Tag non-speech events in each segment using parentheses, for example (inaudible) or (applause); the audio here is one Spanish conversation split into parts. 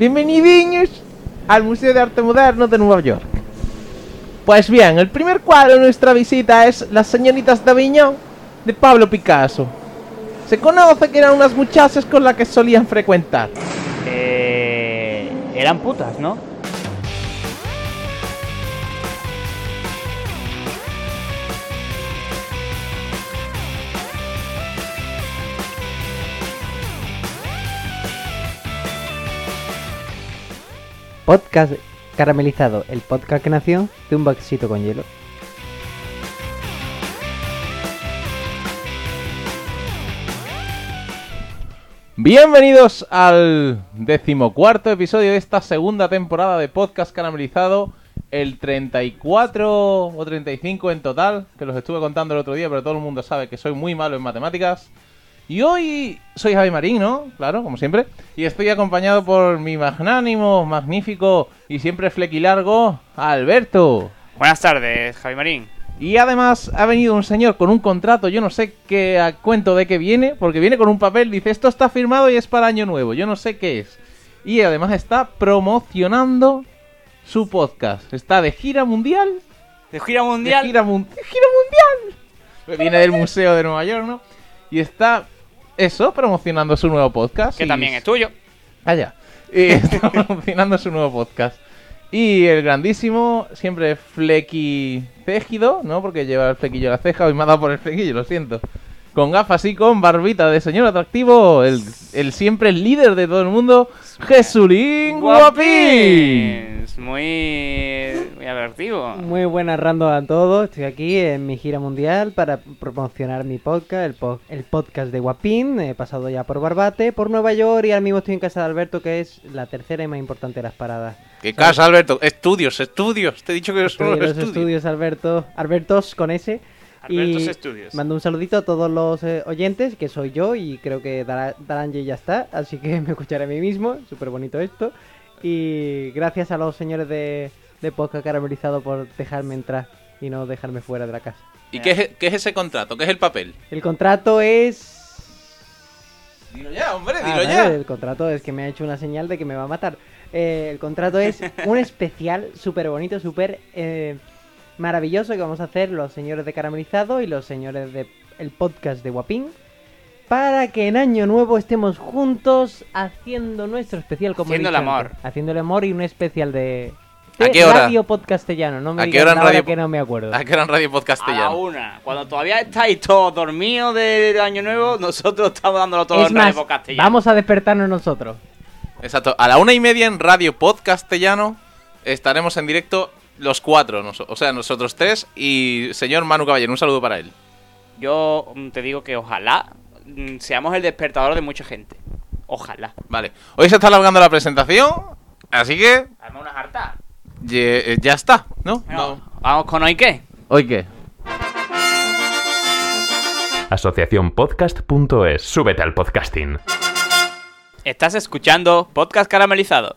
Bienvenidos al Museo de Arte Moderno de Nueva York. Pues bien, el primer cuadro de nuestra visita es Las señoritas de Aviñón de Pablo Picasso. Se conoce que eran unas muchachas con las que solían frecuentar. Eh, eran putas, ¿no? Podcast caramelizado, el podcast que nació de un vasito con hielo. Bienvenidos al decimocuarto episodio de esta segunda temporada de Podcast Caramelizado. El 34 o 35 en total, que los estuve contando el otro día, pero todo el mundo sabe que soy muy malo en matemáticas. Y hoy soy Javi Marín, ¿no? Claro, como siempre. Y estoy acompañado por mi magnánimo, magnífico y siempre flequilargo, Alberto. Buenas tardes, Javi Marín. Y además ha venido un señor con un contrato, yo no sé qué a cuento de qué viene, porque viene con un papel, dice esto está firmado y es para año nuevo, yo no sé qué es. Y además está promocionando su podcast. Está de gira mundial. De gira mundial. De gira, mun- de gira mundial. (laughs) Viene del Museo de Nueva York, ¿no? Y está, eso, promocionando su nuevo podcast. que y- también es tuyo. Ah, ya. Y (laughs) está promocionando su nuevo podcast. Y el grandísimo, siempre flequi cégido, ¿no? Porque lleva el flequillo en la ceja. Hoy me ha dado por el flequillo, lo siento. Con gafas y con barbita de señor atractivo. El, el siempre líder de todo el mundo, Jesulín Guapín. Guapins. Muy, muy atractivo. Muy buenas rando a todos, estoy aquí en mi gira mundial para promocionar mi podcast, el, po- el podcast de Guapín, he pasado ya por Barbate, por Nueva York y ahora mismo estoy en casa de Alberto que es la tercera y más importante de las paradas. ¿Qué casa, Alberto? Estudios, estudios. Te he dicho que son los estudios. estudios Alberto, Albertos con S. Albertos y Studios. Mando un saludito a todos los eh, oyentes, que soy yo y creo que Dara- Daranje ya está, así que (laughs) me escucharé a mí mismo, súper bonito esto. Y gracias a los señores de, de Podcast Caramelizado por dejarme entrar y no dejarme fuera de la casa. ¿Y qué es, qué es ese contrato? ¿Qué es el papel? El contrato es... Dilo ya, hombre, Ah, dilo vale, ya. El contrato es que me ha hecho una señal de que me va a matar. Eh, el contrato es (laughs) un especial súper bonito, súper eh, maravilloso que vamos a hacer los señores de Caramelizado y los señores de el podcast de Guapín. Para que en Año Nuevo estemos juntos haciendo nuestro especial como Haciendo el amor. Haciendo el amor y un especial de, de ¿A qué hora? Radio Podcastellano. No me ¿A qué hora en hora Radio que no me acuerdo. ¿A qué era en Radio Podcast A una. Cuando todavía estáis todos dormidos de Año Nuevo, nosotros estamos dándolo todo Es en más, Radio Castellano. vamos a despertarnos nosotros. Exacto. A la una y media en Radio Pod Castellano estaremos en directo los cuatro, o sea, nosotros tres y señor Manu Caballero. Un saludo para él. Yo mm, te digo que ojalá mm, seamos el despertador de mucha gente. Ojalá. Vale. Hoy se está alargando la presentación, así que Dame unas hartas. ye- eh, ya está, ¿no? No. Vamos con hoy qué. ¿Hoy qué? Asociaciónpodcast.es. Súbete al podcasting. Estás escuchando Podcast Caramelizado.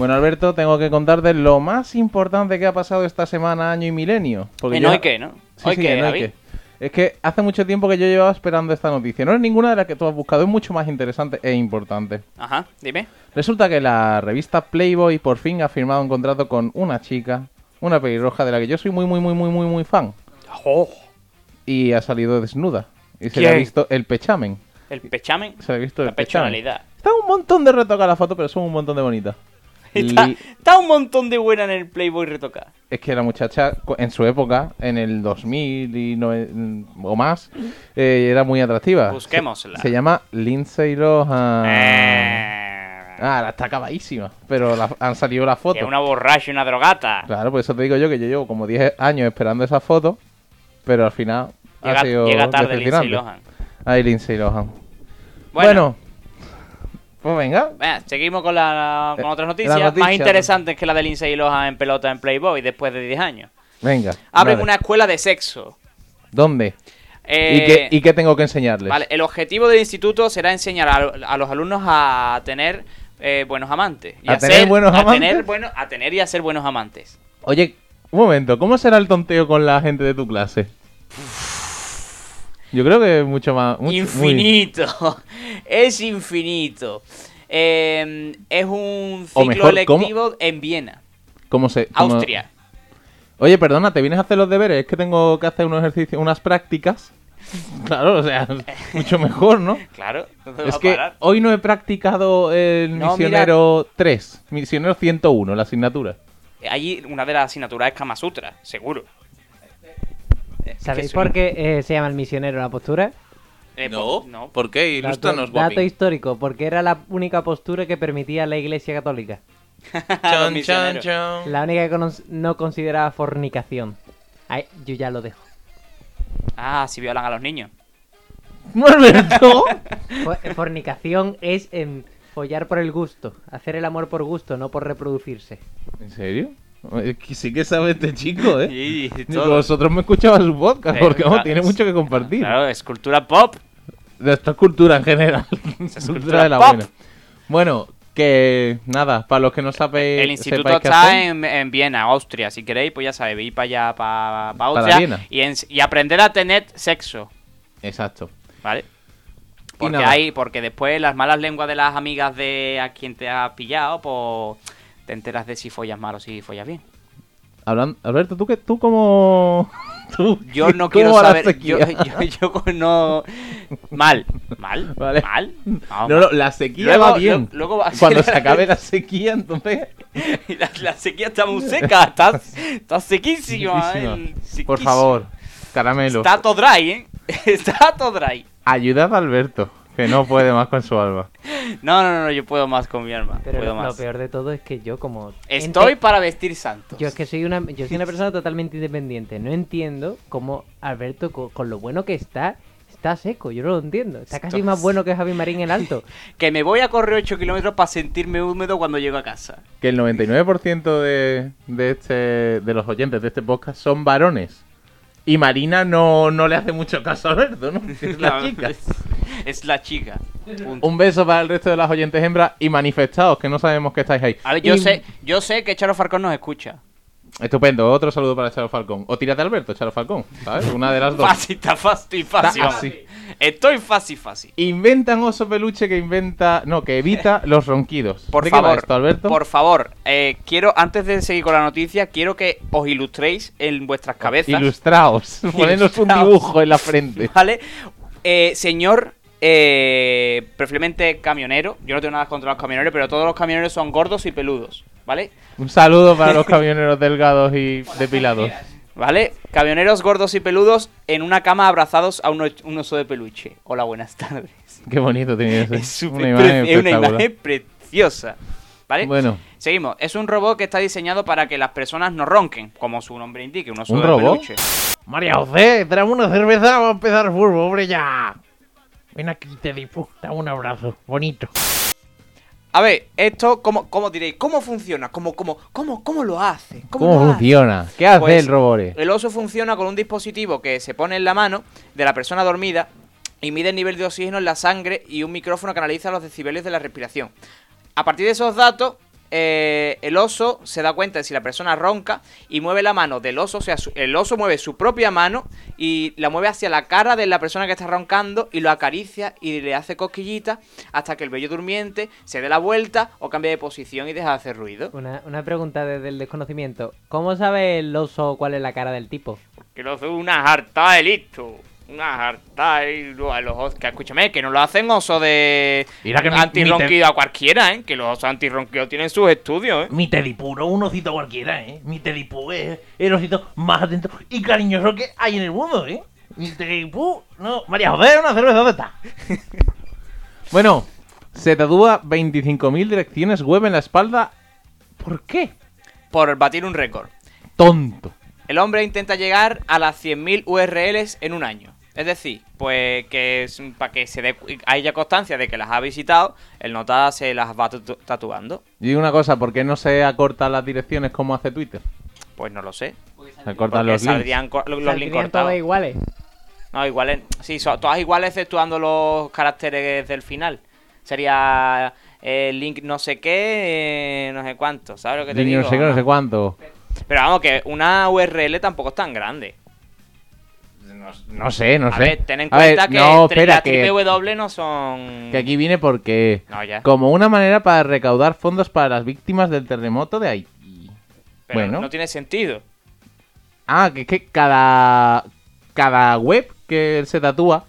Bueno, Alberto, tengo que contarte lo más importante que ha pasado esta semana, año y milenio. Porque En hoy qué, ¿no? Sí, hoy sí, qué, en qué. Es que hace mucho tiempo que yo llevaba esperando esta noticia. No es ninguna de las que tú has buscado, es mucho más interesante e importante. Ajá, dime. Resulta que la revista Playboy por fin ha firmado un contrato con una chica, una pelirroja de la que yo soy muy, muy, muy, muy, muy, muy fan. Oh, Y ha salido desnuda. Y se le ha visto el pechamen. el pechamen. Se le ha visto La el pechamen. personalidad. Está un montón de retocar la foto, pero son un montón de bonitas. (laughs) Está, está un montón de buena en el Playboy retocar. Es que la muchacha, en su época, en el 2000 y nove- o más, eh, era muy atractiva. Busquémosla. Se, se llama Lindsay Lohan. Eh, Ah, la está acabadísima. Pero la- han salido las fotos. es una borracha y una drogata. Claro, por eso te digo yo que yo llevo como 10 años esperando esa foto, pero al final Llega, ha sido llega tarde. Lindsay Lohan. Ay, Lindsay Lohan. Bueno, Bueno, pues venga. venga, seguimos con, la, con Eh, otras noticias noticia. más interesantes que la de Lindsay Lohan en pelota en Playboy después de 10 años. Venga. Abren una escuela de sexo. ¿Dónde? Eh, ¿Y, qué, ¿Y qué tengo que enseñarles? Vale, el objetivo del instituto será enseñar a, a los alumnos a tener eh, buenos amantes. Y ¿A tener buenos a amantes? Tener, bueno, a tener y a ser buenos amantes. Oye, Un momento, ¿cómo será el tonteo con la gente de tu clase? Yo creo que es mucho más... mucho- muy- Infinito. (laughs) Es infinito. Eh, es un ciclo mejor, ¿cómo? lectivo en Viena, ¿Cómo se...? cómo- Austria. Oye, perdona, ¿te vienes a hacer los deberes? Es que tengo que hacer unos ejercicios, unas prácticas. (laughs) Claro, o sea, (laughs) mucho mejor, ¿no? Claro. no te va Es que parar. hoy no he practicado el No, misionero 3, misionero 101, la asignatura. Allí una de las asignaturas es Kama Sutra, seguro. Eh, ¿Sabéis por qué eh, se llama el misionero la postura? eh, po- no. ¿por qué? Dato, dato histórico, porque era la única postura que permitía la Iglesia Católica. (laughs) Los misioneros. La única que no consideraba fornicación. Ay, yo ya lo dejo. Ah, si violan a los niños. Eh, (laughs) Fornicación es em, follar por el gusto, hacer el amor por gusto, no por reproducirse. ¿En serio? Sí que sabe este chico, ¿eh? Sí, todo. Vosotros me escuchabais su podcast, Eh, porque claro. tiene mucho que compartir. Claro, es cultura pop. De esta cultura en general. (laughs) es cultura cultura de la pop. buena. Bueno, que nada, para los que no sabéis. El instituto está en, en Viena, Austria. Si queréis, pues ya sabéis, ir para allá, para, Para Austria. Viena. Y, ens- y aprender a tener sexo, Exacto. ¿vale? Y Porque, hay, porque después las malas lenguas de las amigas de a quien te ha pillado, pues te enteras de si follas mal o si follas bien. Hablan- Alberto, ¿tú, qué, tú cómo. (laughs) tú- Yo no quiero saber. Yo, yo, yo no. Mal, mal, (laughs) Vale. mal. No, no, la sequía Luego- va bien. lo- luego va Cuando (laughs) se acabe la sequía, entonces. la, la sequía está muy seca, está, está sequísima. Sequísima. eh, Por sequísima. favor, caramelo. Está todo dry, ¿eh? Está todo dry. Ayudad a Alberto, que no puede más con su alma. (laughs) No, no, no, yo puedo más con mi alma. Pero puedo lo, más. peor de todo es que yo como... Estoy ente- para vestir santos. Yo es que soy una, yo soy una (laughs) persona totalmente independiente. No entiendo cómo Alberto, co- con, lo bueno que está, está seco. Yo no lo entiendo. Está casi más bueno que Javi Marín el Alto. (laughs) Que me voy a correr 8 kilómetros para sentirme húmedo cuando llego a casa. Que el 99% de, de, este, de los oyentes de este podcast son varones. Y Marina no, no le hace mucho caso a Alberto, ¿no? (laughs) Es la chica. Es, es la chica. Punto. Un beso para el resto de las oyentes hembras y manifestados, que no sabemos que estáis ahí. A ver, yo Y- sé, yo sé que Charo Farcón nos escucha. Estupendo, otro saludo para Charo Falcón. O tírate a Alberto, Charo Falcón, ¿sabes? Una de las dos. Fácil, está fácil, fácil. Así. Estoy fácil, fácil. Inventan oso peluche que inventa. No, que evita (laughs) los ronquidos. Por ¿De qué va favor, esto, Alberto? por favor, eh, quiero, antes de seguir con la noticia, quiero que os ilustréis en vuestras cabezas. Ilustraos. (laughs) Poneros un dibujo en la frente. (laughs) ¿Vale? Eh, señor, eh, preferiblemente camionero. Yo no tengo nada contra los camioneros, pero todos los camioneros son gordos y peludos. ¿Vale? Un saludo para los (laughs) camioneros delgados y depilados. ¿Vale? Camioneros gordos y peludos en una cama abrazados a un, oso de peluche. Hola, buenas tardes. Qué bonito tenía ese. Es, una imagen pre- es una espectacular. imagen preciosa. ¿Vale? Bueno, Seguimos. Es un robot que está diseñado para que las personas no ronquen, como su nombre indique, un oso ¿Un de robot? peluche. María José, tráeme una cerveza, vamos a empezar el fútbol, hombre, ya. Ven aquí, te dame un abrazo, bonito. A ver, esto, ¿cómo, cómo diréis? ¿Cómo funciona? ¿Cómo, cómo, cómo, cómo lo hace? ¿Cómo, lo hace? funciona? ¿Qué hace Pues, el robot? El oso funciona con un dispositivo que se pone en la mano de la persona dormida y mide el nivel de oxígeno en la sangre y un micrófono que analiza los decibelios de la respiración. A partir de esos datos, eh, el oso se da cuenta de si la persona ronca y mueve la mano del oso, o sea, su- el oso mueve su propia mano y la mueve hacia la cara de la persona que está roncando y lo acaricia y le hace cosquillitas hasta que el vello durmiente se dé la vuelta o cambie de posición y deja de hacer ruido. Una, una pregunta desde el desconocimiento. ¿Cómo sabe el oso cuál es la cara del tipo? Que lo hace una jarta de listo. Una jarta y a los osos. Que escúchame, que no lo hacen osos de antirronquido a cualquiera, ¿eh? Que los osos antirronquidos tienen sus estudios, ¿eh? Mi Tedipú no es un osito cualquiera, ¿eh? Mi Tedipú es el osito más atento y cariñoso que hay en el mundo, ¿eh? Mi Tedipú, no. María José, una cerveza, ¿dónde está? (laughs) Bueno, se tatúa 25.000 direcciones web en la espalda. ¿Por qué? Por batir un récord. Tonto. El hombre intenta llegar a las 100.000 URLs en un año. Es decir, pues que es para que se dé haya constancia de que las ha visitado, el nota se las va tatu- tatuando. Y digo una cosa, ¿por qué no se acortan las direcciones como hace Twitter? Pues no lo sé. Se acortan Porque los links. saldrían co- los, los Saldrían links todas cortados. iguales. No, iguales. Sí, son todas iguales exceptuando los caracteres del final. Sería eh, link no sé qué, eh, no sé cuánto, ¿sabes lo que te Link digo? no sé qué, no sé cuánto. Pero vamos, que una URL tampoco es tan grande. No, no sé, no a sé. ver, ten en A ver, cuenta que no, espera, la que, W no son... que aquí viene porque... No, ya. Como una manera para recaudar fondos para las víctimas del terremoto de Haití. Pero bueno. no tiene sentido. Ah, que es que cada, cada web que se tatúa,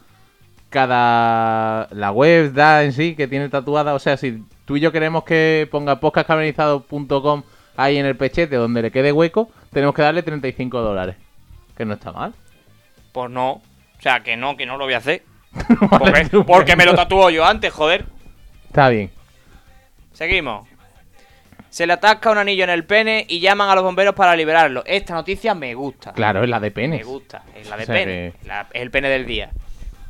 cada... La web da en sí que tiene tatuada, o sea, si tú y yo queremos que ponga podcastcaberizado.com ahí en el pechete donde le quede hueco, tenemos que darle 35 dólares. Que no está mal. Pues no. O sea, que no, que no lo voy a hacer. (laughs) Porque, porque me lo tatúo yo antes, joder. Está bien. Seguimos. Se le atasca un anillo en el pene y llaman a los bomberos para liberarlo. Esta noticia me gusta. Claro, es la de Me penes. gusta. Es la de O sea pene. que- La- es el pene del día.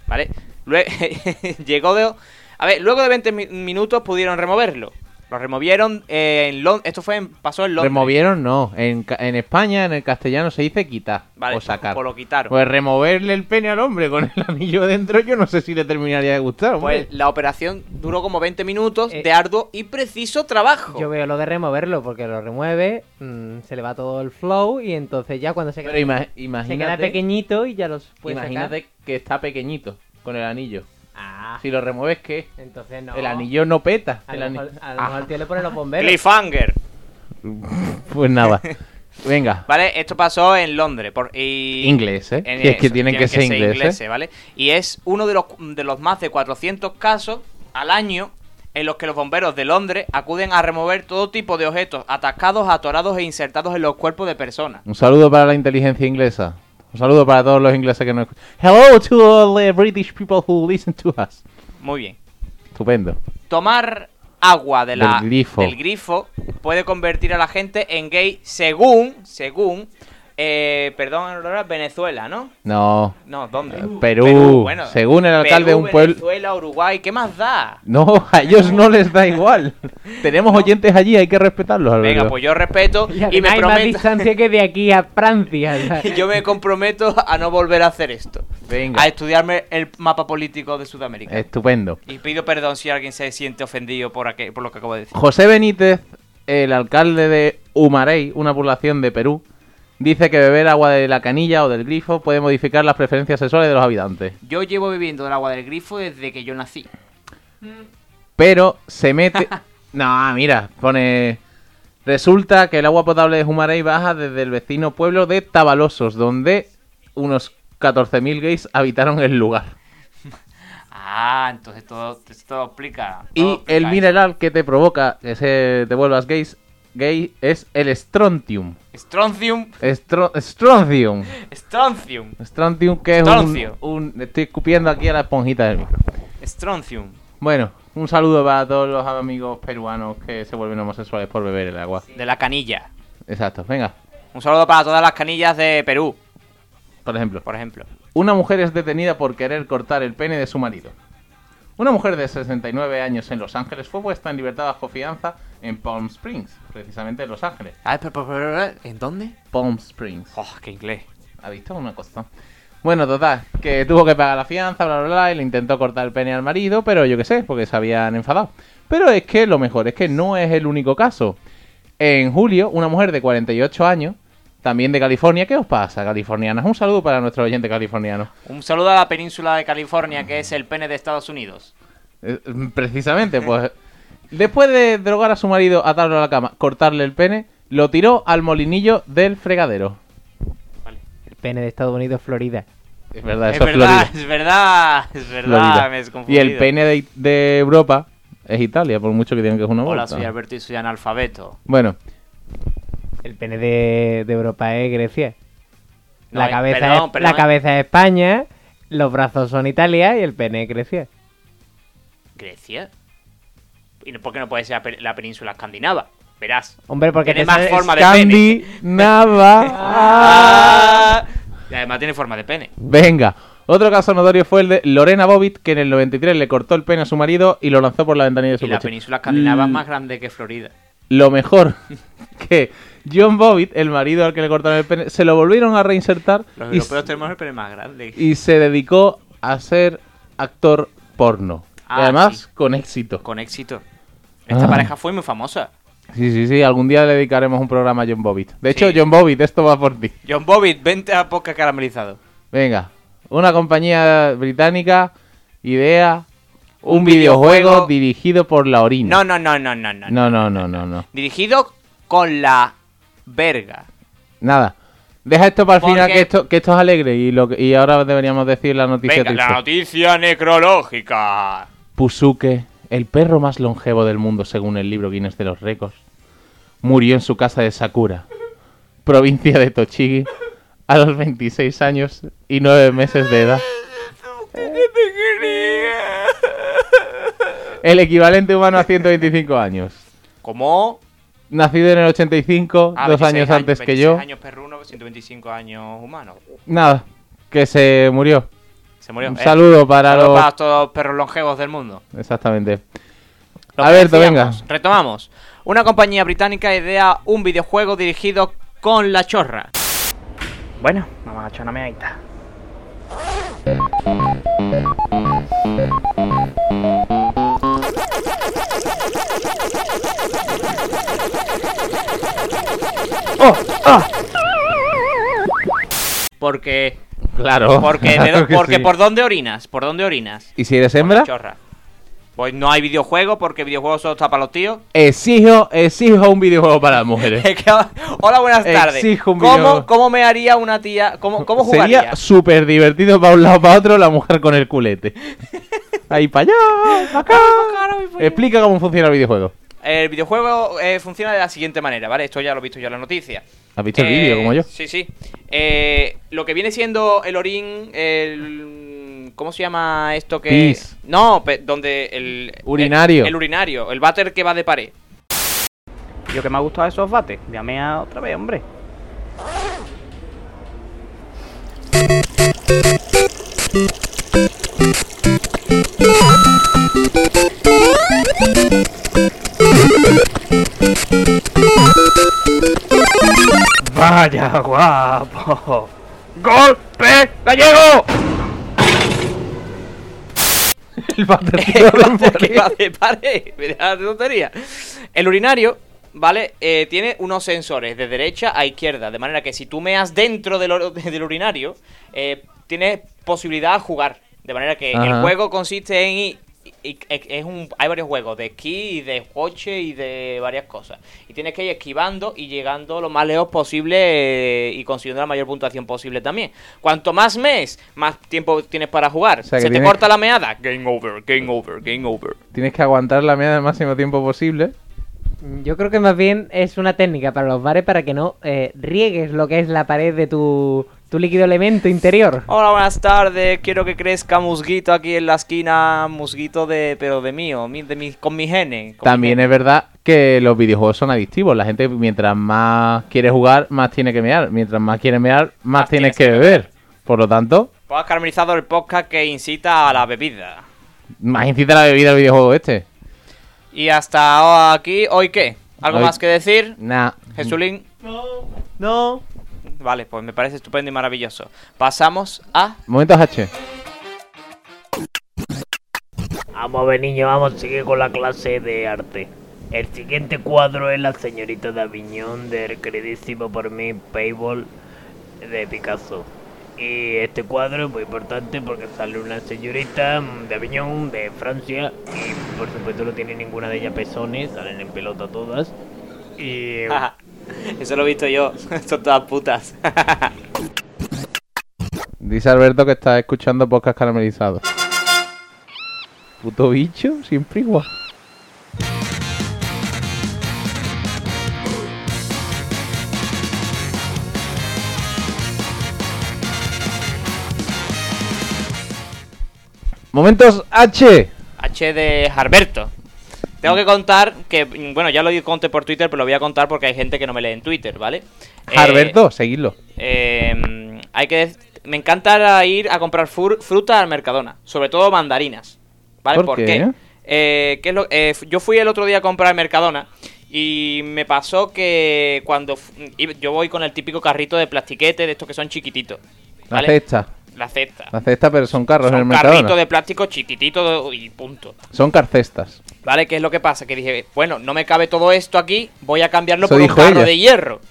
¿Vale? Lue- (laughs) Llegó de... A ver, luego de 20 mi- minutos pudieron removerlo. Lo removieron eh, en Londres. Esto fue en... pasó en Londres. Removieron, no. En, ca- en España, en el castellano, se dice quitar Vale, o sacar. pues lo quitaron. Pues removerle el pene al hombre con el anillo dentro, yo no sé si le terminaría de gustar. hombre. Pues la operación duró como 20 minutos Eh, de arduo y preciso trabajo. Yo veo lo de removerlo porque lo remueve, mm, se le va todo el flow y entonces ya cuando se Pero queda, ima- se queda imagínate, pequeñito y ya los puede imagínate que está pequeñito con el anillo. Ah, Si lo remueves, ¿qué? entonces no. El anillo no peta. A El lo ani- mejor, a lo Ah, mejor el tío le pone los bomberos. Cliffhanger. (laughs) pues nada. (laughs) Venga. ¿Vale? Esto pasó en Londres. Por, y... Inglés, ¿eh? en Si es que eso, tienen que ser ingleses. ingleses, ¿vale? Y es uno de los, de los más de 400 casos al año en los que los bomberos de Londres acuden a remover todo tipo de objetos atascados, atorados e insertados en los cuerpos de personas. Un saludo para la inteligencia inglesa. Un saludo para todos los ingleses que nos escuchan. Hello to all the British people who listen to us. Muy bien. Estupendo. Tomar agua de la, Del grifo. del grifo puede convertir a la gente en gay según, según, eh, perdón, Aurora, Venezuela, ¿no? No. No, ¿dónde? Eh, Perú. Según el alcalde de un pueblo- Venezuela, Uruguay, ¿qué más da? No, a ellos no les da igual. (laughs) Tenemos oyentes allí, hay que respetarlos, Alberto. Venga, pues yo respeto Y, y, me hay más prometo, distancia que de aquí a Francia. (laughs) yo me comprometo a no volver a hacer esto. Venga. A estudiarme el mapa político de Sudamérica. Estupendo. Y pido perdón si alguien se siente ofendido por, aqu- por lo que acabo de decir. José Benítez, el alcalde de Humarey, una población de Perú, dice que beber agua de la canilla o del grifo puede modificar las preferencias sexuales de los habitantes. Yo llevo bebiendo del agua del grifo desde que yo nací. Pero se mete... (laughs) no, mira, pone... Resulta que el agua potable de Humarey baja desde el vecino pueblo de Tabalosos, donde unos 14.000 gays habitaron el lugar. (laughs) Ah, entonces todo, todo explica. todo Y explica el eso. mineral que te provoca que se te vuelvas gays, gay es el strontium. Stroncium. Estro- strontium. Stroncium. Strontium que es un, un- Estoy escupiendo aquí a la esponjita del micro. Stroncium. Bueno, un saludo para todos los amigos peruanos que se vuelven homosexuales por beber el agua. De la canilla. Exacto, venga. Un saludo para todas las canillas de Perú, Por ejemplo, por ejemplo. una mujer es detenida por querer cortar el pene de su marido. Una mujer de 69 años en Los Ángeles fue puesta en libertad bajo fianza en Palm Springs, precisamente en Los Ángeles. Pero, pero, pero, ¿en dónde? Palm Springs. Oh, qué inglés. ¿Ha visto una cosa? Bueno, total, que tuvo que pagar la fianza, bla, bla, bla, y le intentó cortar el pene al marido, pero yo qué sé, porque se habían enfadado. Pero es que lo mejor es que no es el único caso. En julio, una mujer de 48 años, también de California, ¿qué os pasa, californianas? Un saludo para nuestro oyente californiano. Un saludo a la península de California, que es el pene de Estados Unidos. Eh, precisamente, pues, (laughs) después de drogar a su marido, atarlo a la cama, cortarle el pene, lo tiró al molinillo del fregadero. El pene de Estados Unidos, Florida. Es verdad, Es eso es verdad, Florida. es verdad, es verdad, Florida. me he Y el pene de, de Europa es Italia, por mucho que tienen que es una Hola, vuelta. soy Alberto y soy analfabeto. Bueno, El pene de, de Europa es Grecia. No, la, eh, cabeza perdón, es, perdón. la cabeza es España, los brazos son Italia y el pene es Grecia. ¿Grecia? ¿Y no- por qué no puede ser la, pe- la península escandinava? Verás. Hombre, porque Tiene más forma de pene. Ah. (laughs) Y además tiene forma de pene. Venga, otro caso notorio fue el de Lorena Bobbitt, que en el 93 le cortó el pene a su marido y lo lanzó por la ventanilla de su Y la península escandinava es más grande que Florida. Lo mejor (laughs) que John Bobbitt, el marido al que le cortaron el pene, se lo volvieron a reinsertar Los y, europeos tenemos el pene más grande. y se dedicó a ser actor porno. Ah, además sí. con éxito. Con éxito. Esta Ah. pareja fue muy famosa. Sí, sí, sí, algún día le dedicaremos un programa a John Bobbitt. De hecho, Sí. John Bobbitt, esto va por ti. John Bobbitt, vente a podcast caramelizado. Venga, una compañía británica idea un, Un videojuego, videojuego- dirigido por la orina. No, no, no, no, no, no. no, no, no, no, no. Dirigido con la verga. Nada. Deja esto para el final, que esto, que esto es alegre. Y, lo, y ahora deberíamos decir la noticia Venga, la noticia necrológica. Pusuke, el perro más longevo del mundo según el libro Guinness de los Récords, murió en su casa de Sakura, provincia de Tochigi, a los 26 años y 9 meses de edad. El equivalente humano a 125 años. ¿Cómo? Nacido en el 85, Ah, dos 26 años antes que 26 yo. años perruno, 125 años humano. Nada, que se murió. Se murió. Un ¿eh? saludo para Saludos los... para todos los perros longevos del mundo. Exactamente. Lo Alberto, que venga. Retomamos. Una compañía británica idea un videojuego dirigido con la chorra. Bueno, vamos a echar una meadita. ¡Oh! ¡Ah! Porque. Claro. Porque, (laughs) claro que porque sí. por dónde orinas. ¿Por dónde orinas? ¿Y si eres Por hembra? chorra. Pues no hay videojuego porque videojuegos solo está para los tíos. Exijo, exijo un videojuego para las mujeres. (laughs) Es que- Hola, buenas tardes. Exijo un ¿Cómo. ¿Cómo me haría una tía? ¿Cómo, cómo jugaría? Sería súper divertido para un lado para otro la mujer con el culete. (laughs) Ahí para allá, para acá. Explica cómo funciona el videojuego. El videojuego eh, funciona de la siguiente manera, ¿vale? Esto ya lo he visto yo en la noticia. ¿Has visto el Eh, vídeo como yo? Sí, sí. Eh, lo que viene siendo el orín, el... ¿Cómo se llama esto que...? Pis. No, pe- donde el... Urinario. El, el urinario, el váter que va de pared. Yo que me ha gustado esos bates. Llame a otra vez, hombre. Vaya guapo. ¡Golpe gallego! (laughs) El de pared. (laughs) Mira la tontería. El urinario, ¿vale? Eh, tiene unos sensores de derecha a izquierda. De manera que si tú meas dentro del, (laughs) urinario, eh, tienes posibilidad de jugar. De manera que el juego consiste en... y- y- es un, hay varios juegos de esquí y de coche y de varias cosas. Y tienes que ir esquivando y llegando lo más lejos posible eh, y consiguiendo la mayor puntuación posible también. Cuanto más mes, más tiempo tienes para jugar. sea, Se te corta la meada. Game over, game over, game over. Tienes que aguantar la media el máximo tiempo posible. Yo creo que más bien es una técnica para los bares para que no eh, riegues lo que es la pared de tu, tu líquido elemento interior. Hola, buenas tardes. Quiero que crezca musguito aquí en la esquina, musguito de, pero de mío, mi- de mi, con mi gene. con mi También gene. es verdad que los videojuegos son adictivos. La gente, mientras más quiere jugar, más tiene que mear. Mientras más quiere mear, más, Más tienes tienes que que beber. Por lo tanto, Pues has caramelizado el podcast que incita a la bebida. más incita la bebida al videojuego este. Y hasta aquí, ¿hoy qué? ¿Algo Hoy- más que decir? Nah. Jesulín. No. Vale, pues me parece estupendo y maravilloso. Pasamos a... Momentos H. Vamos a ver, niños, vamos a seguir con la clase de arte. El siguiente cuadro es La señorita de Aviñón del queridísimo por mí Payball de Picasso. Y este cuadro es muy importante porque sale una señorita de Aviñón de Francia y por supuesto no tiene ninguna de ellas pezones, salen en pelota todas. Y Eso lo he visto yo. (laughs) Son todas putas. (laughs) Dice Alberto que está escuchando podcast caramelizados. Puto bicho, siempre igual. Momentos H. H de Harberto. Tengo que contar que, bueno, ya lo conté por Twitter, pero lo voy a contar porque hay gente que no me lee en Twitter, ¿vale? Eh, Alberto, seguidlo. eh, hay que me encanta ir a comprar fur- fruta al Mercadona, sobre todo mandarinas. ¿Vale? ¿Por qué? Eh, ¿qué es lo- eh, yo fui el otro día a comprar al Mercadona y me pasó que cuando yo voy con el típico carrito de plastiquete de estos que son chiquititos. La ¿vale? cesta. La cesta. La cesta, pero son carros en el Son Mercadona. carritos de plástico chiquitito y punto. Son carcestas. ¿Vale? ¿Qué es lo que pasa? Que dije, bueno, no me cabe todo esto aquí, voy a cambiarlo Eso por un carro ella. de hierro.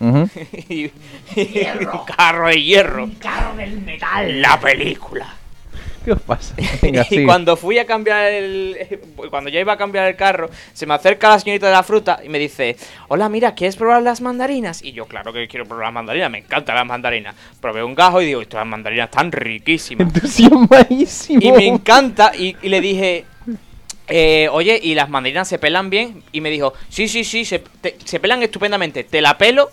(laughs) Y- un carro de hierro. Carro del metal. La película. ¿Qué os pasa? (laughs) Venga, y sigue. cuando fui a cambiar el. Cuando ya iba a cambiar el carro, se me acerca la señorita de la fruta y me dice: Hola, mira, ¿quieres probar las mandarinas? Y yo, claro que quiero probar las mandarinas, me encantan las mandarinas. Probé un gajo y digo: Estas mandarinas están riquísimas. Entusiasmadísimo. Y me encanta. Y, y le dije. Eh, oye, ¿y las mandarinas se pelan bien? Y me dijo, sí, sí, sí, se, te- se pelan estupendamente. Te la pelo,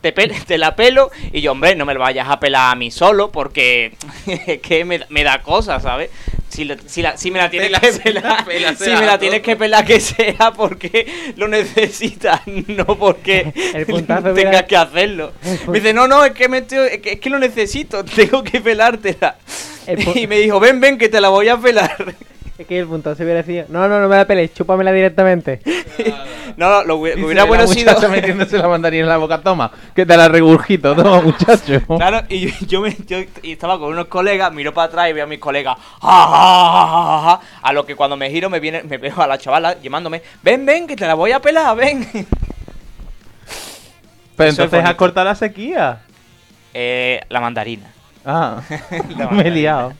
te, pel- (laughs) te la pelo. Y yo, hombre, no me lo vayas a pelar a mí solo porque (laughs) es que me, da- me da cosas, ¿sabes? Si, la- si, la- si me la tienes que (laughs) pelar, si me la tienes que pelar que sea porque lo necesitas, no porque El puntazo tengas que hacerlo. Me dice, no, no, es que, me estoy- es que, es que lo necesito, tengo que pelártela. Y me dijo, ven, ven, que te la voy a pelar. Es que el punto se hubiera decidido, no, no, no me la pelees, chúpamela directamente. No, (laughs) no, lo hubiera, hubiera bueno sido. metiéndose la mandarina en la boca. Toma, que te la regurgito. Toma, muchacho. Claro, y yo, yo me, yo y estaba con unos colegas, miro para atrás y veo a mis colegas. "Ja, ja, ja, ja, ja", A lo que cuando me giro me viene, me veo a la chavala llamándome, ven, ven, que te la voy a pelar, ven. Pero Eso entonces has cortado la sequía. Eh, la mandarina. Ah, (laughs) La me he liado.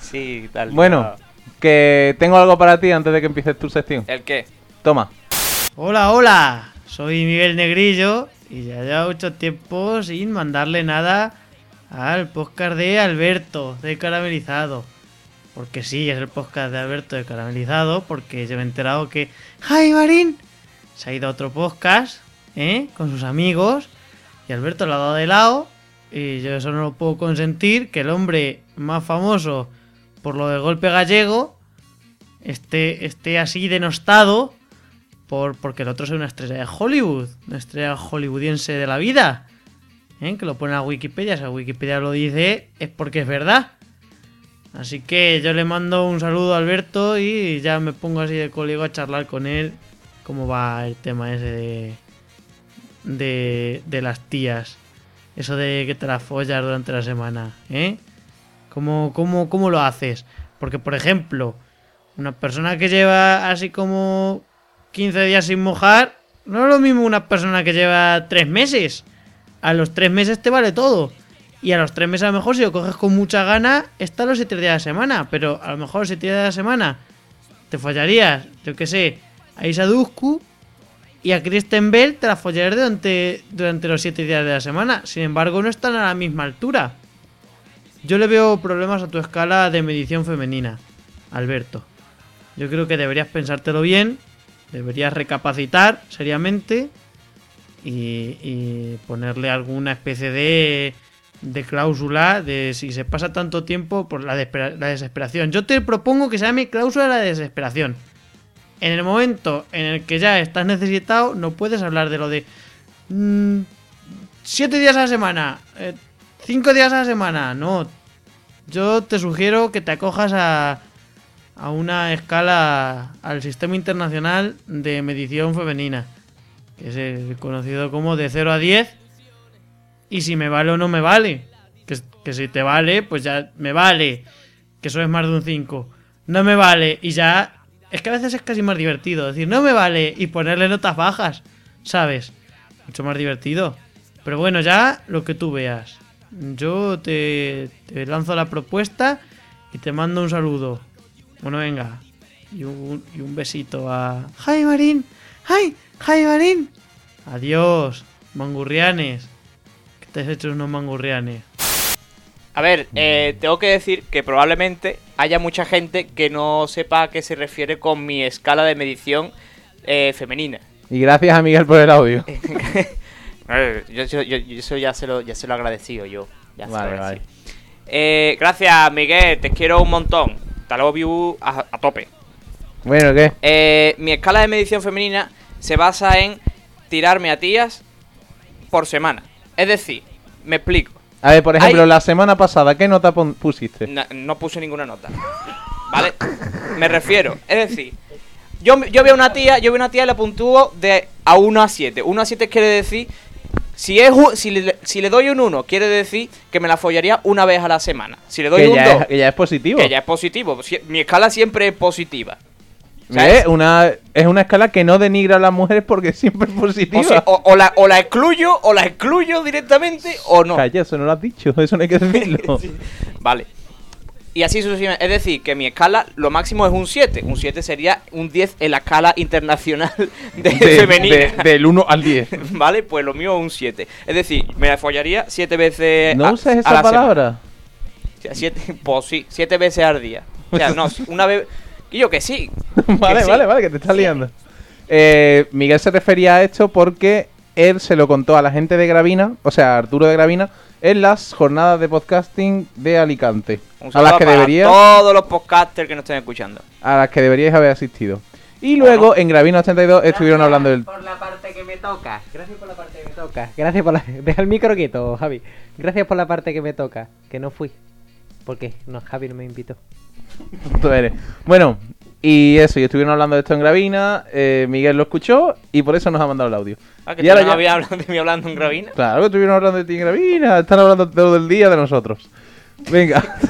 Sí, tal. Bueno, que tengo algo para ti antes de que empieces tu sección. ¿El qué? Toma. Hola, hola, soy Miguel Negrillo y ya llevo mucho tiempo sin mandarle nada al podcast de Alberto de Caramelizado. Porque sí, es el podcast de Alberto de Caramelizado, porque yo me he enterado que ¡Ay, Marín! Se ha ido a otro podcast, ¿eh? Con sus amigos y Alberto lo ha dado de lado y yo eso no lo puedo consentir, que el hombre más famoso por lo del golpe gallego esté, esté así denostado por, porque el otro es una estrella de Hollywood, una estrella hollywoodiense de la vida. ¿eh? Que lo pone a Wikipedia, si a Wikipedia lo dice es porque es verdad. Así que yo le mando un saludo a Alberto y ya me pongo así de colega a charlar con él cómo va el tema ese de, de, de las tías. Eso de que te las follas durante la semana, ¿eh? ¿Cómo, cómo, ¿Cómo lo haces? Porque, por ejemplo, una persona que lleva así como 15 días sin mojar, no es lo mismo una persona que lleva 3 meses. A los 3 meses te vale todo. Y a los 3 meses a lo mejor si lo coges con mucha gana, está los 7 días de la semana. Pero a lo mejor los 7 días de la semana te fallarías, yo que sé, a Isa Dusku y a Kristen Bell te la follarías durante, durante los 7 días de la semana. Sin embargo, no están a la misma altura. Yo le veo problemas a tu escala de medición femenina, Alberto. Yo creo que deberías pensártelo bien, deberías recapacitar seriamente y, y ponerle alguna especie de, de cláusula de si se pasa tanto tiempo por la, desespera- la desesperación. Yo te propongo que se llame cláusula de la desesperación. En el momento en el que ya estás necesitado, no puedes hablar de lo de mm, siete días a la semana, eh, cinco días a la semana. No, yo te sugiero que te acojas a, a una escala al sistema internacional de medición femenina, que es el conocido como de 0 a 10. Y si me vale o no me vale. Que, que si te vale, pues ya me vale. Que eso es más de un 5. No me vale. Y ya. Es que a veces es casi más divertido. Decir, no me vale. Y ponerle notas bajas. ¿Sabes? Mucho más divertido. Pero bueno, ya lo que tú veas. Yo te, te lanzo la propuesta y te mando un saludo. Bueno, venga. Y un, y un besito a. ¡Ay, Marín! ¡Ay! ¡Ay, Marín! Adiós, mangurrianes. Que te has hecho unos mangurrianes. A ver, eh, tengo que decir que probablemente haya mucha gente que no sepa a qué se refiere con mi escala de medición eh, femenina. Y gracias a Miguel por el audio. (laughs) Eh, yo, yo- eso ya se lo, ya se lo agradecido yo. Ya se lo Vale, agradecí. Eh, gracias, Miguel. Te quiero un montón. Te lo view a, a tope. Bueno, ¿qué? Eh, mi escala de medición femenina se basa en tirarme a tías por semana. Es decir, me explico. A ver, por ejemplo, Hay- la semana pasada, ¿qué nota pusiste? No puse ninguna nota. ¿Vale? Me refiero. Es decir, yo, yo veo una tía, yo veo una tía y la puntúo de a 1 a 7. 1 a 7 quiere decir Si, es si, le, si le doy un 1, quiere decir que me la follaría una vez a la semana. Si le doy Que un ya, 2, es, que ya es positivo. que ya es positivo. Si- mi escala siempre es positiva. Es una, es una escala que no denigra a las mujeres porque siempre es positiva. O, sea, o- o la, o la excluyo, o la excluyo directamente, o no. Calla, eso no lo has dicho, eso no hay que decirlo. (laughs) Vale. Y así sucesivamente. Es decir, que mi escala, lo máximo es un 7. Un 7 sería un 10 en la escala internacional (laughs) de, De- femenina. de- del 1 al 10. (laughs) Vale, pues lo mío es un 7. Es decir, me la follaría 7 veces ¿No a- usas a esa la semana. palabra? O sea, siete, pues sí, 7 veces al día. O sea, no, (laughs) una vez. Y yo que sí. vale, sí. vale, vale, que te estás liando. Eh, Miguel se refería a esto porque él se lo contó a la gente de Gravina, o sea, a Arturo de Gravina, en las jornadas de podcasting de Alicante. Un A saludo las que para debería, todos los podcasters que nos estén escuchando. a las que deberíais haber asistido. Y luego en Gravina 82 estuvieron hablando del Por la parte que me toca. Gracias por la parte que me toca. Gracias por la. (laughs) Deja el micro quieto, Javi. Gracias por la parte que me toca. Que no fui. Porque no, Javi no me invitó. (laughs) Tú eres. Bueno, y eso, y estuvieron hablando de esto en Gravina, eh, Miguel lo escuchó y por eso nos ha mandado el audio. Ah, que y tú ahora no ya- habías hablado de mí hablando en Gravina. Claro que estuvieron hablando de ti en Gravina, están hablando todo el día de nosotros. Venga. (laughs)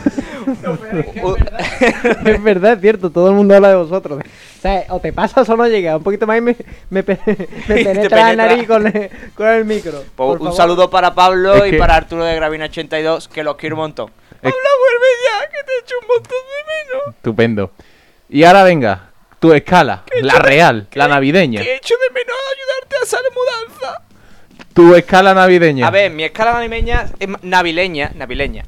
(laughs) es verdad, es cierto. Todo el mundo habla de vosotros. O sea, o te pasas o no llega. Un poquito más y me, me, (laughs) me penetra la penetra. nariz con, el- con el micro. Pues Por un favor. saludo para Pablo Es y que- para Arturo de Gravina 82, que los quiero un montón. Es- Pablo, vuelve ya, que te he hecho un montón de menos. Estupendo. Y ahora venga, tu escala, la real, la navideña. Que he hecho de menos ayudarte a hacer mudanza. Tu escala navideña. A ver, mi escala navideña es navileña, navileña.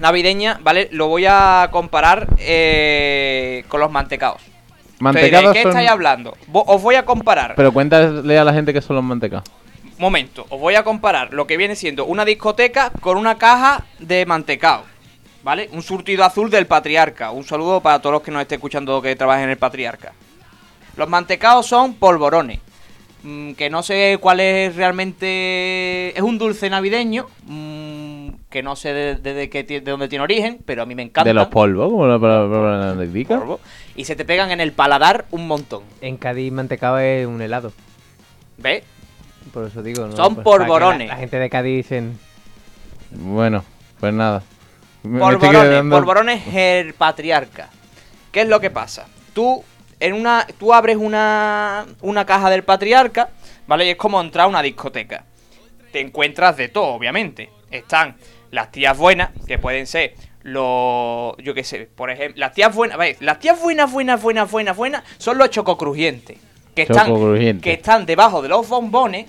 Navideña, ¿vale? Lo voy a comparar eh, con los mantecaos. mantecados ¿De qué son... estáis hablando? Os voy a comparar. Pero cuéntale a la gente que son los mantecados. Momento, os voy a comparar lo que viene siendo una discoteca con una caja de mantecao. ¿Vale? Un surtido azul del patriarca. Un saludo para todos los que nos estén escuchando que trabajen en el patriarca. Los mantecaos son polvorones. mm, que no sé cuál es realmente. Es un dulce navideño. mm, que no sé de, de- de qué ti- de dónde tiene origen, pero a mí me encanta. De los polvos, como la palabra lo indica. Y se te pegan en el paladar un montón. En Cádiz, mantecado es un helado. ¿Ves? Por eso digo, ¿no? Son Pues polvorones. La, la gente de Cádiz dicen. Bueno, pues nada. Polvorones el patriarca. ¿Qué es lo que pasa? Tú en una tú abres una una caja del patriarca, ¿vale? Y es como entrar a una discoteca. Te encuentras de todo, obviamente. Están las tías buenas, que pueden ser los yo qué sé, por ejemplo, las tías buenas, ¿veis? Las tías buenas, buenas, buenas, buenas, buenas son los chococrujientes, que están Chococrujientes. que están debajo de los bombones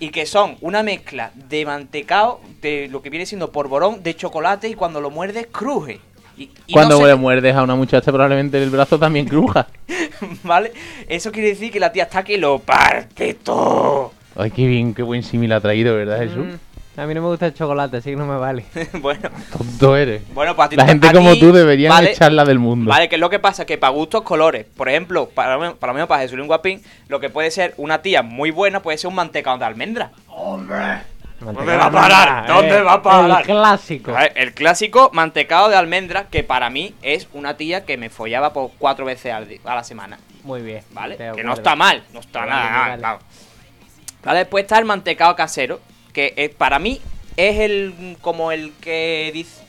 y que son una mezcla de mantecao, de lo que viene siendo porborón, de chocolate y cuando lo muerdes cruje. Y, y Cuando no sé- muerdes a una muchacha, probablemente el brazo también cruja. (laughs) ¿Vale? Eso quiere decir que la tía está que lo parte todo. Ay, qué bien, qué buen símil ha traído, ¿verdad, Jesús? "Mm, a mí no me gusta el chocolate, así que no me vale. (laughs) bueno, Tonto eres. bueno, pues a ti La a gente ti, como tú deberían ¿vale? echarla del mundo. Vale, que es lo que pasa, que para gustos colores. Por ejemplo, para, mí- para lo menos para Jesús Guapín, lo que puede ser una tía muy buena puede ser un mantecado de almendra. ¿Dónde va a parar? ¿Dónde va a parar? El clásico. Ver, El clásico mantecado de almendra, que para mí es una tía que me follaba por cuatro veces a la semana. Muy bien. ¿Vale? Que no está mal, no está Vale, nada, nada, vale. vamos. Vale, después está el mantecado casero, que es- para mí es el como el que dice,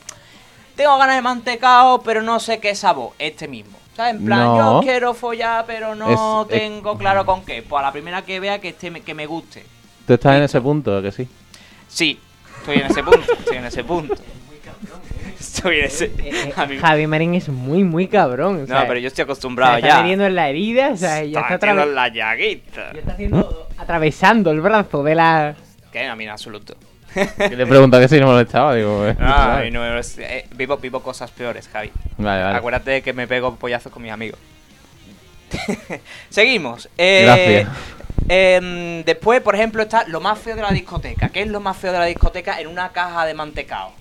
tengo ganas de mantecado, pero no sé qué sabor, este mismo. ¿Sabes? En plan, No. yo quiero follar, pero no Es- es- tengo claro con qué. Pues a la primera que vea que, esté, que me guste. Tú estás en ese punto, ¿a que sí? Sí, estoy en ese punto, estoy en ese punto. Estoy en ese... Eh, eh, mí- Javi Marín es muy, muy cabrón. o sea, No, pero yo estoy acostumbrado está ya. metiendo en la herida, o sea, ya está, haciendo atrave- la llaguita. ya está haciendo, atravesando el brazo de la... Que a mí en absoluto. Que le pregunta que si no molestaba, digo. eh, Ah, no, es- eh, vivo, vivo cosas peores, Javi. Vale, vale. Acuérdate de que me pego pollazos con mis amigos. (laughs) Seguimos. Eh, Gracias. em, después, por ejemplo, está lo más feo de la discoteca. ¿Qué es lo más feo de la discoteca en una caja de mantecao?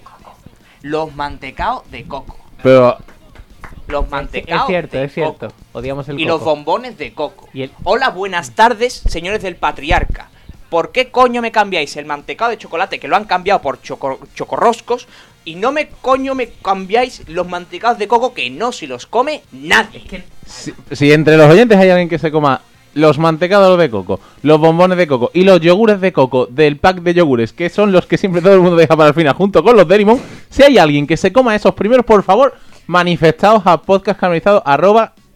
Los mantecaos de coco. Pero Los Es mantecaos cierto, de es cierto. coco. Odiamos el Y los coco. bombones de coco. Y el- Hola, buenas tardes, señores del patriarca. ¿Por qué coño me cambiáis el mantecado de chocolate que lo han cambiado por choco- chocorroscos? Y no me coño me cambiáis los mantecados de coco que no se los come nadie. si, si entre los oyentes hay alguien que se coma los mantecados de coco, los bombones de coco y los yogures de coco del pack de yogures, que son los que siempre todo el mundo deja para el final junto con los de limón, si hay alguien que se coma esos primeros, por favor, manifestaos a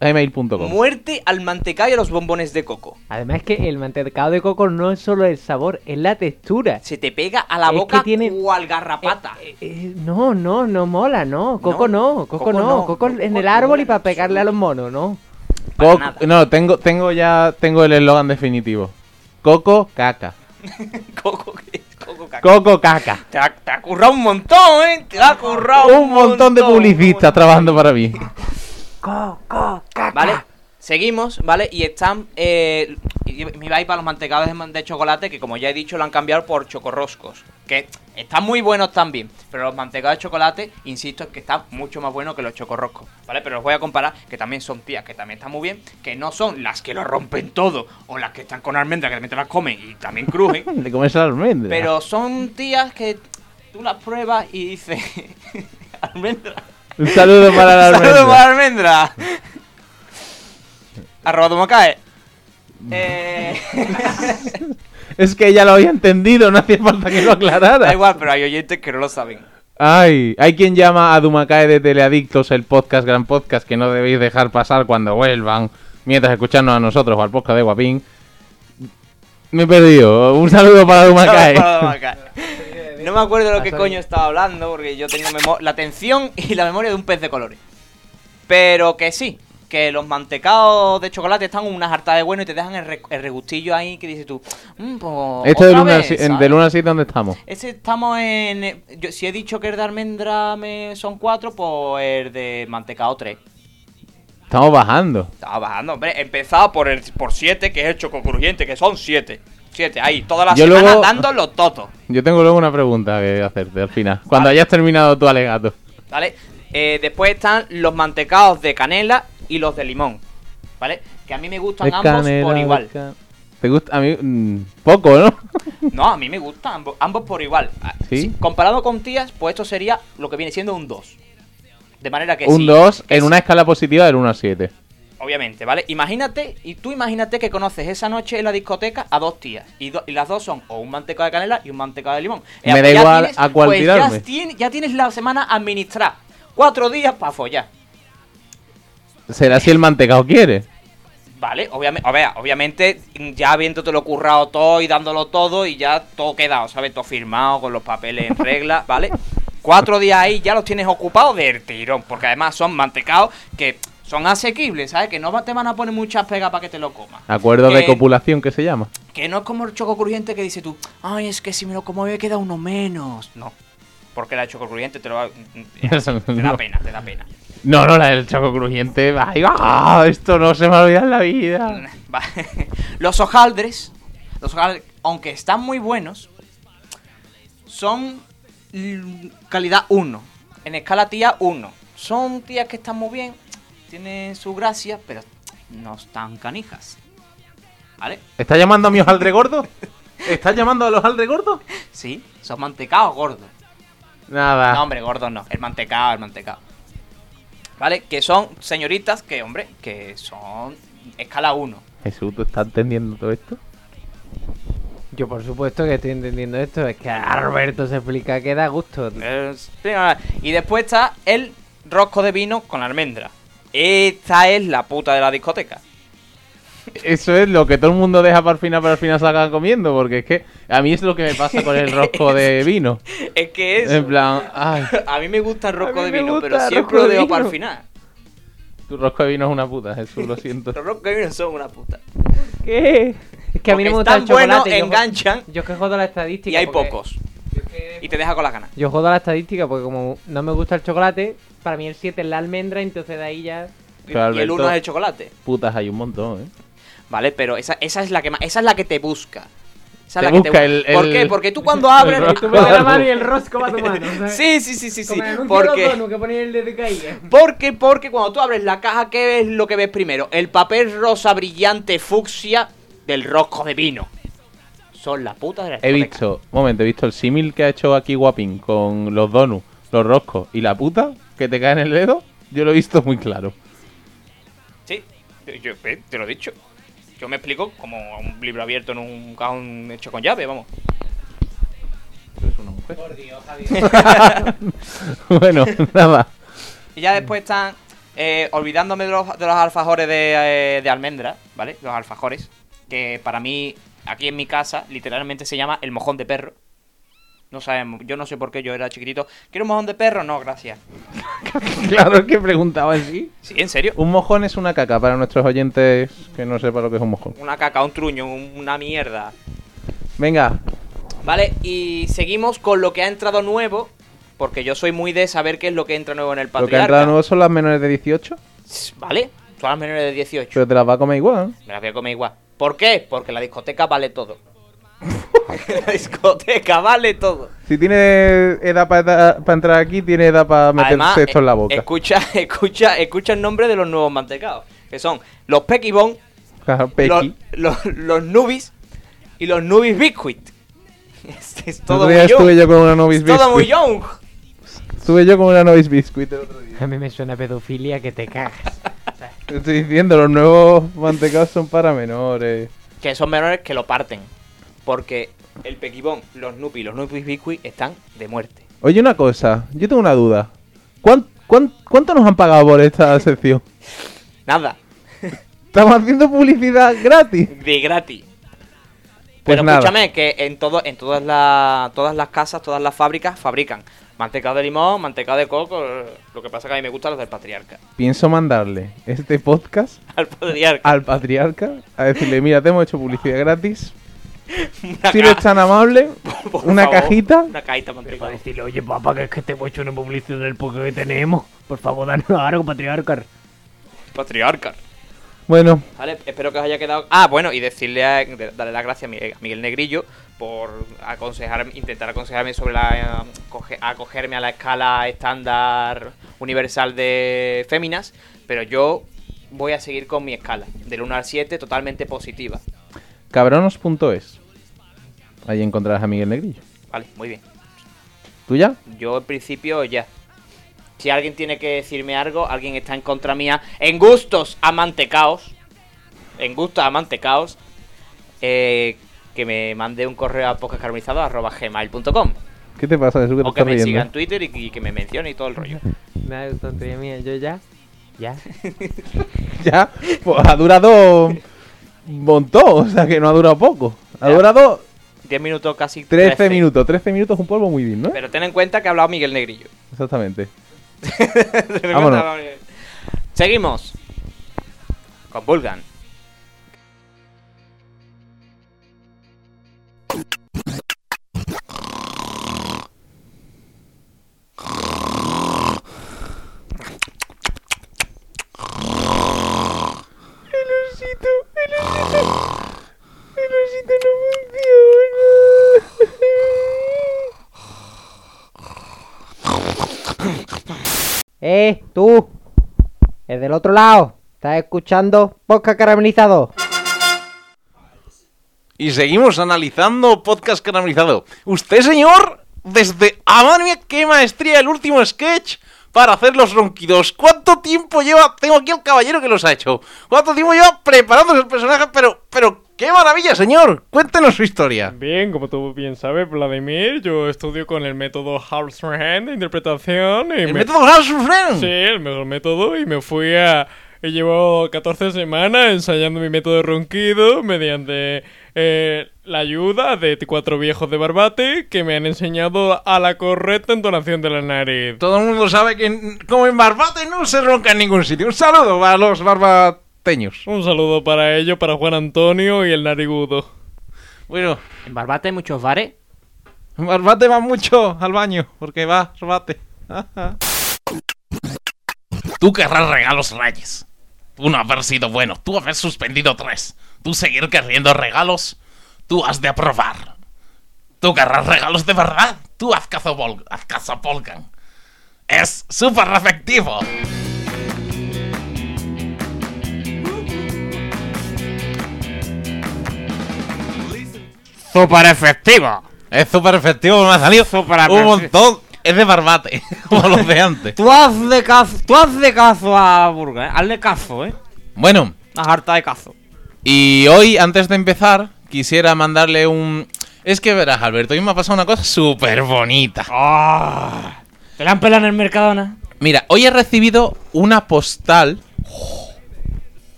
podcastcaramelizado.gmail.com Muerte al mantecado y a los bombones de coco. Además que el mantecado de coco no es solo el sabor, es la textura. Se te pega a la Es boca que tiene- cual garrapata. Eh, eh, no, no, no mola, no. Coco No, no, coco, coco no. no, Coco coco en el no árbol y para pegarle a los monos, ¿no? Coco- no, tengo, tengo ya tengo el eslogan definitivo. Coco caca. (laughs) Coco, ¿qué es? Coco caca. Coco caca. Te ha, te ha currado un montón, ¿eh? Te ha currado Un montón de publicistas trabajando para mí. (laughs) ¿Vale? Seguimos, ¿vale? Y están. Eh, y me iba a ir para los mantecados de, de chocolate, que como ya he dicho, lo han cambiado por chocorroscos. Que están muy buenos también. Pero los mantecados de chocolate, insisto, es que están mucho más buenos que los chocorroscos. ¿Vale? Pero los voy a comparar, que también son tías, que también están muy bien. Que no son las que lo rompen todo, o las que están con almendras, que también te las comen y también crujen. (laughs) Le comes la almendra. pero son tías que tú las pruebas y dices. (laughs) almendra. Un saludo para la (laughs) almendra. Saludos para almendra. (laughs) Arroba Tomocae. Eh, (laughs) Es que ya lo había entendido, no hacía falta que lo aclarara. da igual, pero hay oyentes que no lo saben. Ay, hay quien llama a Dumakae de Teleadictos el podcast, gran podcast que no debéis dejar pasar cuando vuelvan, mientras escucharnos a nosotros o al podcast de Guapín. Me he perdido. Un saludo para Dumakae. No me acuerdo de lo que coño estaba hablando, porque yo tengo la atención y la memoria de un pez de colores. Pero que sí, que los mantecados de chocolate están unas hartas de bueno y te dejan el, re- el regustillo ahí que dices tú. "Mm, pues, Esto de luna, vez", en, ¿sabes? de luna siete, ¿dónde estamos? Ese estamos en. yo- si he dicho que el de almendra me son cuatro, pues el de mantecado tres. Estamos bajando. Estaba bajando, hombre. Empezado por el por siete, que es el choco crujiente, que son siete. Siete, ahí, toda la Yo semana luego- dando los totos. Yo tengo luego una pregunta que hacerte al final. Cuando Vale. hayas terminado tu alegato. ¿Vale? Eh, después están los mantecados de canela y los de limón. ¿Vale? Que a mí me gustan De ambos canela, por igual. ¿Te gusta? A mí, mm, poco, ¿no? (laughs) No, a mí me gustan ambos, ambos por igual. Ah, ¿Sí? si- Comparado con tías, pues esto sería lo que viene siendo un 2. De manera que Un sí, 2 que en sí. una escala positiva del 1 a 7. Obviamente, ¿vale? Imagínate, y tú imagínate que conoces esa noche en la discoteca a dos tías. Y, do- y las dos son o un mantecado de canela y un mantecado de limón. Me pues da ya igual a cuál pues tirarme. Ya, tienes, ya tienes la semana administrada. Cuatro días para follar. Será si el mantecado quiere. Vale, obviamente, obviamente, ya habiéndotelo currado todo y dándolo todo y ya todo quedado, ¿sabes? Todo firmado con los papeles en regla, ¿vale? Cuatro días ahí ya los tienes ocupados del tirón, porque además son mantecados que son asequibles, ¿sabes? Que no va- te van a poner muchas pegas para que te lo comas. Acuerdo de copulación que se llama. Que no es como el choco crujiente que dice tú, ay, es que si me lo como me queda uno menos. No, porque la de choco crujiente te lo va... (laughs) Eso te da no. pena, te da pena. No, no, la del choco crujiente. Ay, ah, esto no se me olvida en la vida. (laughs) Va. Los hojaldres, los hojaldres, aunque están muy buenos, son mm, calidad 1. En escala tía 1. Son tías que están muy bien, tienen su gracia, pero no están canijas. ¿Vale? ¿Estás llamando a mi hojaldre gordo? ¿Estás llamando a los hojaldre gordos? Sí, son mantecados gordos. Nada. No, hombre, gordos no. El mantecado, el mantecado. ¿Vale? Que son señoritas que, hombre, que son escala 1. Jesús, ¿tú estás entendiendo todo esto? Yo por supuesto que estoy entendiendo esto. Es que a Roberto se explica que da gusto. Y después está el rosco de vino con almendra. Esta es la puta de la discoteca. Eso es lo que todo el mundo deja para el final, pero al final se acaban comiendo. Porque es que a mí es lo que me pasa con el rosco de (laughs) vino. Es que es. En plan, ay, A mí me gusta el rosco de vino, pero el siempre lo de dejo para el final. tu rosco de vino es una puta, Jesús, lo (laughs) siento. Los roscos de vino son una puta. ¿Qué? Es que a mí no me Porque gusta el chocolate. yo- enganchan Yo es que jodo la estadística. y hay porque- pocos. Y te deja con las ganas. Yo jodo la estadística porque como no me gusta el chocolate, para mí el 7 es la almendra, entonces de ahí ya... Pero, y el Alberto, 1 es el chocolate. Putas hay un montón, ¿eh? Vale, pero esa, esa es la que más, esa es la que te busca. Esa Te es la que busca te el- ¿Por el- qué? Porque tú (laughs) cuando abres. el Tú la mano y el rosco va a tu mano. (laughs) ¿sabes? Sí, sí, sí, sí, sí. Porque. Que. Porque, porque cuando tú abres la caja, ¿qué es lo que ves primero? El papel rosa brillante fucsia del rosco de vino. Son la puta de la He visto, un momento, he visto el símil que ha hecho aquí Guapín con los donuts, los roscos y la puta que te cae en el dedo. Yo lo he visto muy claro. Sí, yo, eh, te lo he dicho. Yo me explico como un libro abierto en un cajón hecho con llave, vamos. (laughs) bueno, nada. Y ya después están eh, olvidándome de los, de los alfajores de, eh, de almendra, ¿vale? Los alfajores. Que para mí, aquí en mi casa, literalmente se llama el mojón de perro. No sabemos, yo no sé por qué yo era chiquitito. ¿Quiero un mojón de perro? No, gracias. (laughs) Claro, es que preguntaba así. Sí, en serio. Un mojón es una caca para nuestros oyentes que no sepan lo que es un mojón. Una caca, un truño, un- una mierda. Venga, Vale, y seguimos con lo que ha entrado nuevo. Porque yo soy muy de saber qué es lo que entra nuevo en el lo que ha patriarca. entrado nuevo son las menores de 18, Vale, son las menores de 18. pero te las va a comer igual. ¿no? Me las voy a comer igual. ¿Por qué? Porque la discoteca vale todo. (laughs) la discoteca vale todo. Si tiene edad para entrar aquí, tiene edad para meterse Además, esto en la boca. Escucha, (laughs) escucha, escucha el nombre de los nuevos mantecados. Que son los Pekibon, Claro, los, los, los Nubis y los Nubis Biscuit. (laughs) Es, es todo muy estuve yo con una novice Es todo muy biscuit. young. Estuve yo con una novice biscuit el otro día. A mí me suena pedofilia que te cagas. Te estoy diciendo, los nuevos mantecados son para menores. Que son menores que lo parten. Porque el Pekibon, los Nubi y los Nubis Biscuit están de muerte. Oye, una cosa, yo tengo una duda. ¿Cuán- cuán- cuánto nos han pagado por esta sección? (laughs) Nada, Estamos haciendo publicidad gratis. de gratis. Pues Pero nada. escúchame, que en todo, en todas las todas las casas, todas las fábricas fabrican mantecado de limón, mantecado de coco. Lo que pasa que a mí me gustan los del patriarca. Pienso mandarle este podcast (laughs) Al patriarca. al patriarca a decirle, mira, te hemos hecho publicidad gratis. (laughs) Una Si eres tan amable, (laughs) por una favor, cajita. Una cajita Para decirle, oye papá, que es que te hemos hecho una publicidad del poco que tenemos. Por favor, danos algo, patriarca. Patriarca. Bueno, Vale, espero que os haya quedado. Ah, bueno, y decirle a, darle las gracias a Miguel Negrillo por aconsejar, intentar aconsejarme sobre la coge- acogerme a la escala estándar universal de féminas, pero yo voy a seguir con mi escala, del 1 al 7, totalmente positiva. cabronos.es. Ahí encontrarás a Miguel Negrillo. Vale, muy bien. ¿Tú ya? Yo en principio ya. Si alguien tiene que decirme algo, alguien está en contra mía, en gustos amantecaos, en gustos amantecaos, eh, que me mande un correo a podcastcarbonizado.gmail.com ¿Qué te pasa, Jesús? que te o que me riendo? siga en Twitter y, y que me mencione y todo el rollo. (laughs) Me da tontería mía, yo ya. Ya. (laughs) Ya, pues ha durado un montón, o sea que no ha durado poco. Ha Ya. durado 10 minutos casi 13 minutos. 13 minutos un polvo muy bien, ¿no? Pero ten en cuenta que ha hablado Miguel Negrillo. (laughs) Exactamente. Ha Vámonos. Seguimos. Con Vulgan. ¡Eh, tú! Es del otro lado. ¿Estás escuchando podcast caramelizado? Y seguimos analizando podcast caramelizado. ¿Usted, señor? Desde... ¡Ah, madre mía, qué maestría! El último sketch para hacer los ronquidos. ¿Cuánto tiempo lleva? Tengo aquí al caballero que los ha hecho. ¿Cuánto tiempo lleva preparando el personaje? Pero, pero, ¡qué maravilla, señor! Cuéntenos su historia. Bien, como tú bien sabes, Vladimir, yo estudio con el método Halfrand de interpretación. Y El me- método Friends. Sí, el mejor método. Y me fui a. He llevado 14 semanas ensayando mi método de ronquido mediante eh, la ayuda de cuatro viejos de barbate que me han enseñado a la correcta entonación de la nariz. Todo el mundo sabe que como en Barbate no se ronca en ningún sitio. Un saludo a los barbateños. Un saludo para ellos, para Juan Antonio y el narigudo. Bueno, ¿En Barbate hay muchos bares? Barbate va mucho al baño porque va Barbate. Tú querrás regalos reyes. Tú no haber sido bueno. Tú haber suspendido tres. Tú seguir queriendo regalos. Tú has de aprobar. Tú querrás regalos de verdad. Tú haz caso, Vol- haz caso Volgan. Es súper efectivo. ¡Súper efectivo! Es súper efectivo, me ha salido un montón. Es de Barbate, (laughs) como los de antes. Tú haz de caso, tú haz de caso a Burga, ¿eh? Hazle caso, ¿eh? Bueno, Una harta de caso. Y hoy, antes de empezar, quisiera mandarle un... Es que verás, Alberto, hoy me ha pasado una cosa súper bonita. ¡Ah! ¿Te la han pelado en el Mercadona? Mira, hoy he recibido una postal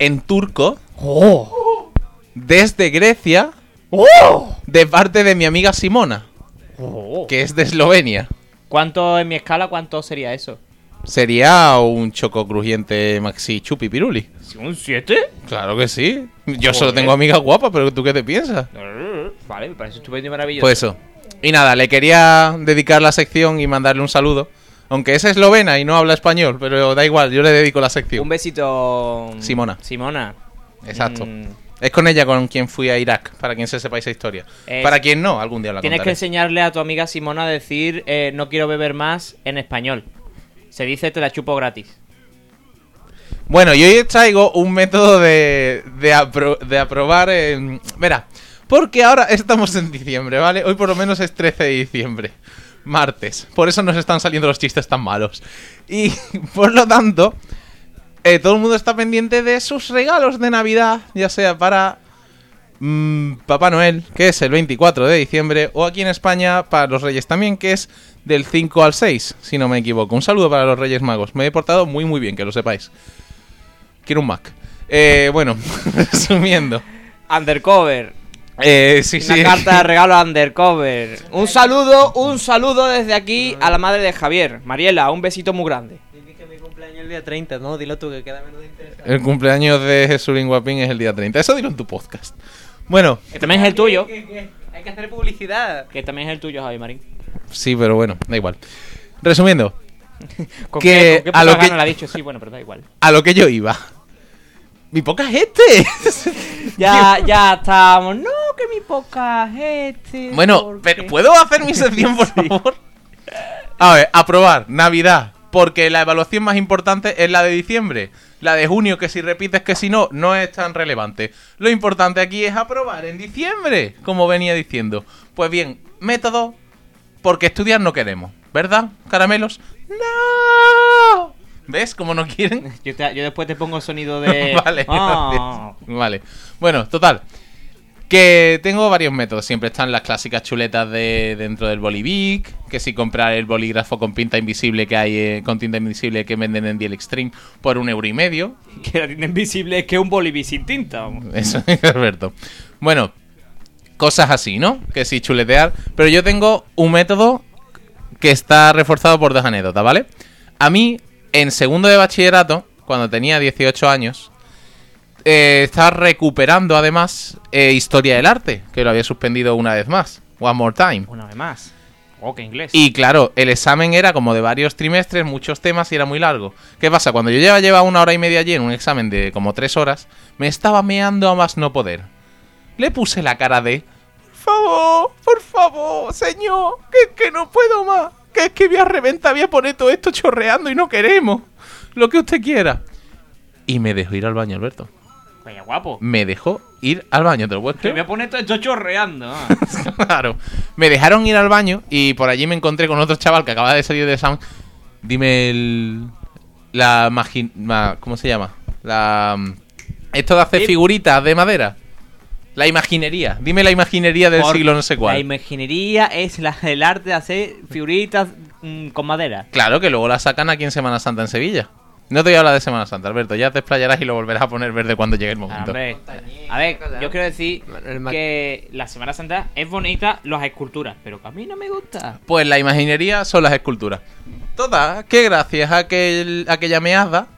en turco ¡Oh! desde Grecia ¡Oh! de parte de mi amiga Simona, ¡Oh! que es de Eslovenia. ¿Cuánto en mi escala, cuánto sería eso? Sería un choco crujiente maxi chupi piruli. ¿Un 7? Claro que sí. Yo solo tengo amigas guapas, pero ¿tú qué te piensas? Vale, me parece estupendo y maravilloso. Pues eso. Y nada, le quería dedicar la sección y mandarle un saludo. Aunque es eslovena y no habla español, pero da igual, yo le dedico la sección. Un besito. Simona. Simona. Exacto. Mm, Es con ella con quien fui a Irak, para quien se sepa esa historia. Para quien no, algún día la Tienes que enseñarle a tu amiga Simona a decir eh, no quiero beber más en español. Se dice te la chupo gratis. Bueno, y hoy traigo un método de, de aprobar. en- Verá, porque ahora estamos en diciembre, ¿vale? Hoy por lo menos es 13 de diciembre, martes. Por eso nos están saliendo los chistes tan malos. Y (laughs) por lo tanto, eh, todo el mundo está pendiente de sus regalos de Navidad, ya sea para mm, Papá Noel, que es el 24 de diciembre, o aquí en España para los Reyes también, que es del 5 al 6, si no me equivoco. Un saludo para los Reyes Magos. Me he portado muy muy bien, que lo sepáis. Quiero un Mac. Eh, bueno, (laughs) resumiendo. Undercover. Eh, sí, Una sí. carta de (laughs) regalo a Undercover. Un saludo, un saludo desde aquí a la madre de Javier. Mariela, un besito muy grande. Dices que mi cumpleaños el día 30, ¿no? Dilo tú que queda menos interesante. El cumpleaños de Jesulín Guapín es el día 30. Eso dilo en tu podcast. Bueno, Que también es el tuyo. Hay que hacer publicidad. Que también es el tuyo, Javi Marín. sí, pero bueno, da igual. Resumiendo, (laughs) ¿Con Que qué, con qué a lo que- ha dicho? Sí, bueno, pero da igual. a lo que yo iba. Mi poca gente. (laughs) Ya, ya estamos. No, que mi poca gente. Bueno, porque- pero ¿puedo hacer mi sección, por (laughs) favor? A ver, aprobar, Navidad. Porque la evaluación más importante es la de diciembre. La de junio, que si repites que si no, no es tan relevante. Lo importante aquí es aprobar en diciembre, como venía diciendo. Pues bien, método, porque estudiar no queremos, ¿verdad, caramelos? ¡No! ¿Ves cómo no quieren? (laughs) Yo, te- yo después te pongo el sonido (laughs) de. vale, Ah. (laughs) Vale. Bueno, total. Que tengo varios métodos. Siempre están las clásicas chuletas de dentro del Bolivic. Que si comprar el bolígrafo con pinta invisible que hay eh, con tinta invisible que venden en Diel Extreme por un euro y medio. (laughs) Que la tinta invisible es que un boliví sin tinta. vamos. Eso (laughs) es Alberto. Bueno, cosas así, ¿no? Que si chuletear. Pero yo tengo un método que está reforzado por dos anécdotas, ¿vale? A mí, en segundo de bachillerato, cuando tenía 18 años, eh, estaba recuperando además eh, historia del arte, que lo había suspendido una vez más. One more time. Una vez más. Oh, qué inglés. Y claro, el examen era como de varios trimestres, muchos temas y era muy largo. ¿Qué pasa? Cuando yo ya llevaba una hora y media allí en un examen de como tres horas, me estaba meando a más no poder. Le puse la cara de... Por favor, por favor, señor, que es que no puedo más. Que es que voy a reventar, voy a poner todo esto chorreando y no queremos. Lo que usted quiera. Y me dejó ir al baño, Alberto. Vaya guapo. Me dejó ir al baño, ¿te lo puedes Te creer? voy a poner todo esto chorreando. (laughs) Claro. Me dejaron ir al baño y por allí me encontré con otro chaval que acaba de salir de Sound. Dime el. La magi- ma- ¿Cómo se llama? La. mm, Esto de hacer Sí. figuritas de madera. La imaginería. Dime la imaginería del Por- siglo no sé La cuál. imaginería es la, el arte de hacer figuritas mm, con madera. Claro que luego la sacan aquí en Semana Santa en Sevilla. No te voy a hablar de Semana Santa, Alberto. Ya te explayarás y lo volverás a poner verde cuando llegue el Ah, momento. hombre. A ver, yo quiero decir que la Semana Santa es bonita las esculturas, pero que a mí no me gusta. Pues la imaginería son las esculturas. Todas, que gracias a aquel, aquella meada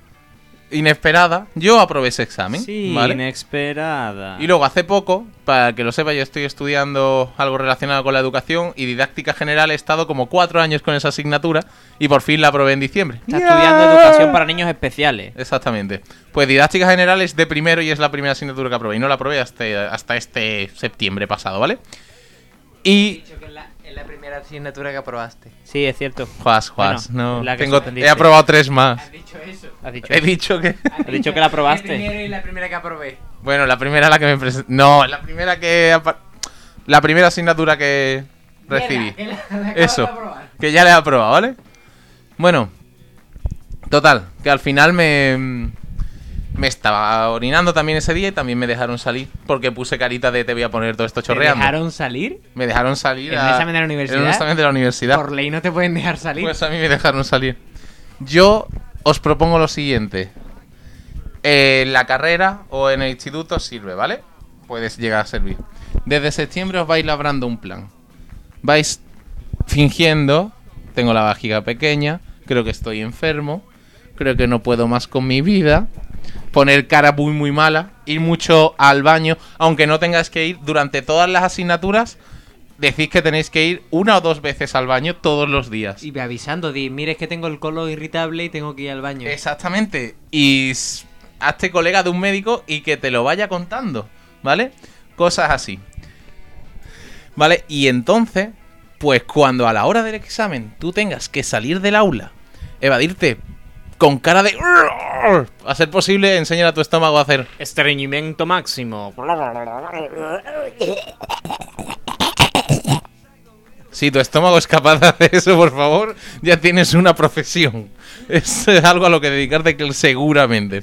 inesperada, yo aprobé ese examen. ¿vale? inesperada. Y luego hace poco, para que lo sepa, yo estoy estudiando algo relacionado con la educación y didáctica general. He estado como cuatro años con esa asignatura y por fin la aprobé en diciembre. Está estudiando educación para niños especiales. Exactamente. Pues didáctica general es de primero y es la primera asignatura que aprobé. Y no la aprobé hasta, hasta este septiembre pasado, ¿vale? Y... dicho que la, es la primera asignatura que aprobaste. Sí, es cierto. Juas, juas, Bueno, no. la que Tengo, he aprobado tres más. dicho eso. Has dicho, He dicho que... has dicho que la aprobaste. y la primera que aprobé. Bueno, la primera la que me presenté. No, la primera que. La primera asignatura que recibí. Eso. Que ya le he aprobado, ¿vale? Bueno. Total, que al final me. Me estaba orinando también ese día y también me dejaron salir porque puse carita de te voy a poner todo esto ¿Te chorreando. dejaron salir? Me dejaron salir ¿En a- un examen de la universidad? En un examen de la universidad. Por ley no te pueden dejar salir. Pues a mí me dejaron salir. Yo os propongo lo siguiente. En la carrera o en el instituto sirve, ¿vale? Puedes llegar a servir. Desde septiembre os vais labrando un plan. Vais fingiendo, tengo la vajiga pequeña, creo que estoy enfermo, creo que no puedo más con mi vida. Poner cara muy muy mala, ir mucho al baño, aunque no tengáis que ir durante todas las asignaturas, decís que tenéis que ir una o dos veces al baño todos los días. Y me avisando, di, mire, es que tengo el colon irritable y tengo que ir al baño. Exactamente. Y hazte colega de un médico y que te lo vaya contando, ¿vale? Cosas así. ¿Vale? Y entonces, pues cuando a la hora del examen tú tengas que salir del aula, evadirte con cara de... A ser posible, enseñar a tu estómago a hacer... Estreñimiento máximo. Si tu estómago es capaz de hacer eso, por favor, ya tienes una profesión. Es algo a lo que dedicarte que- seguramente.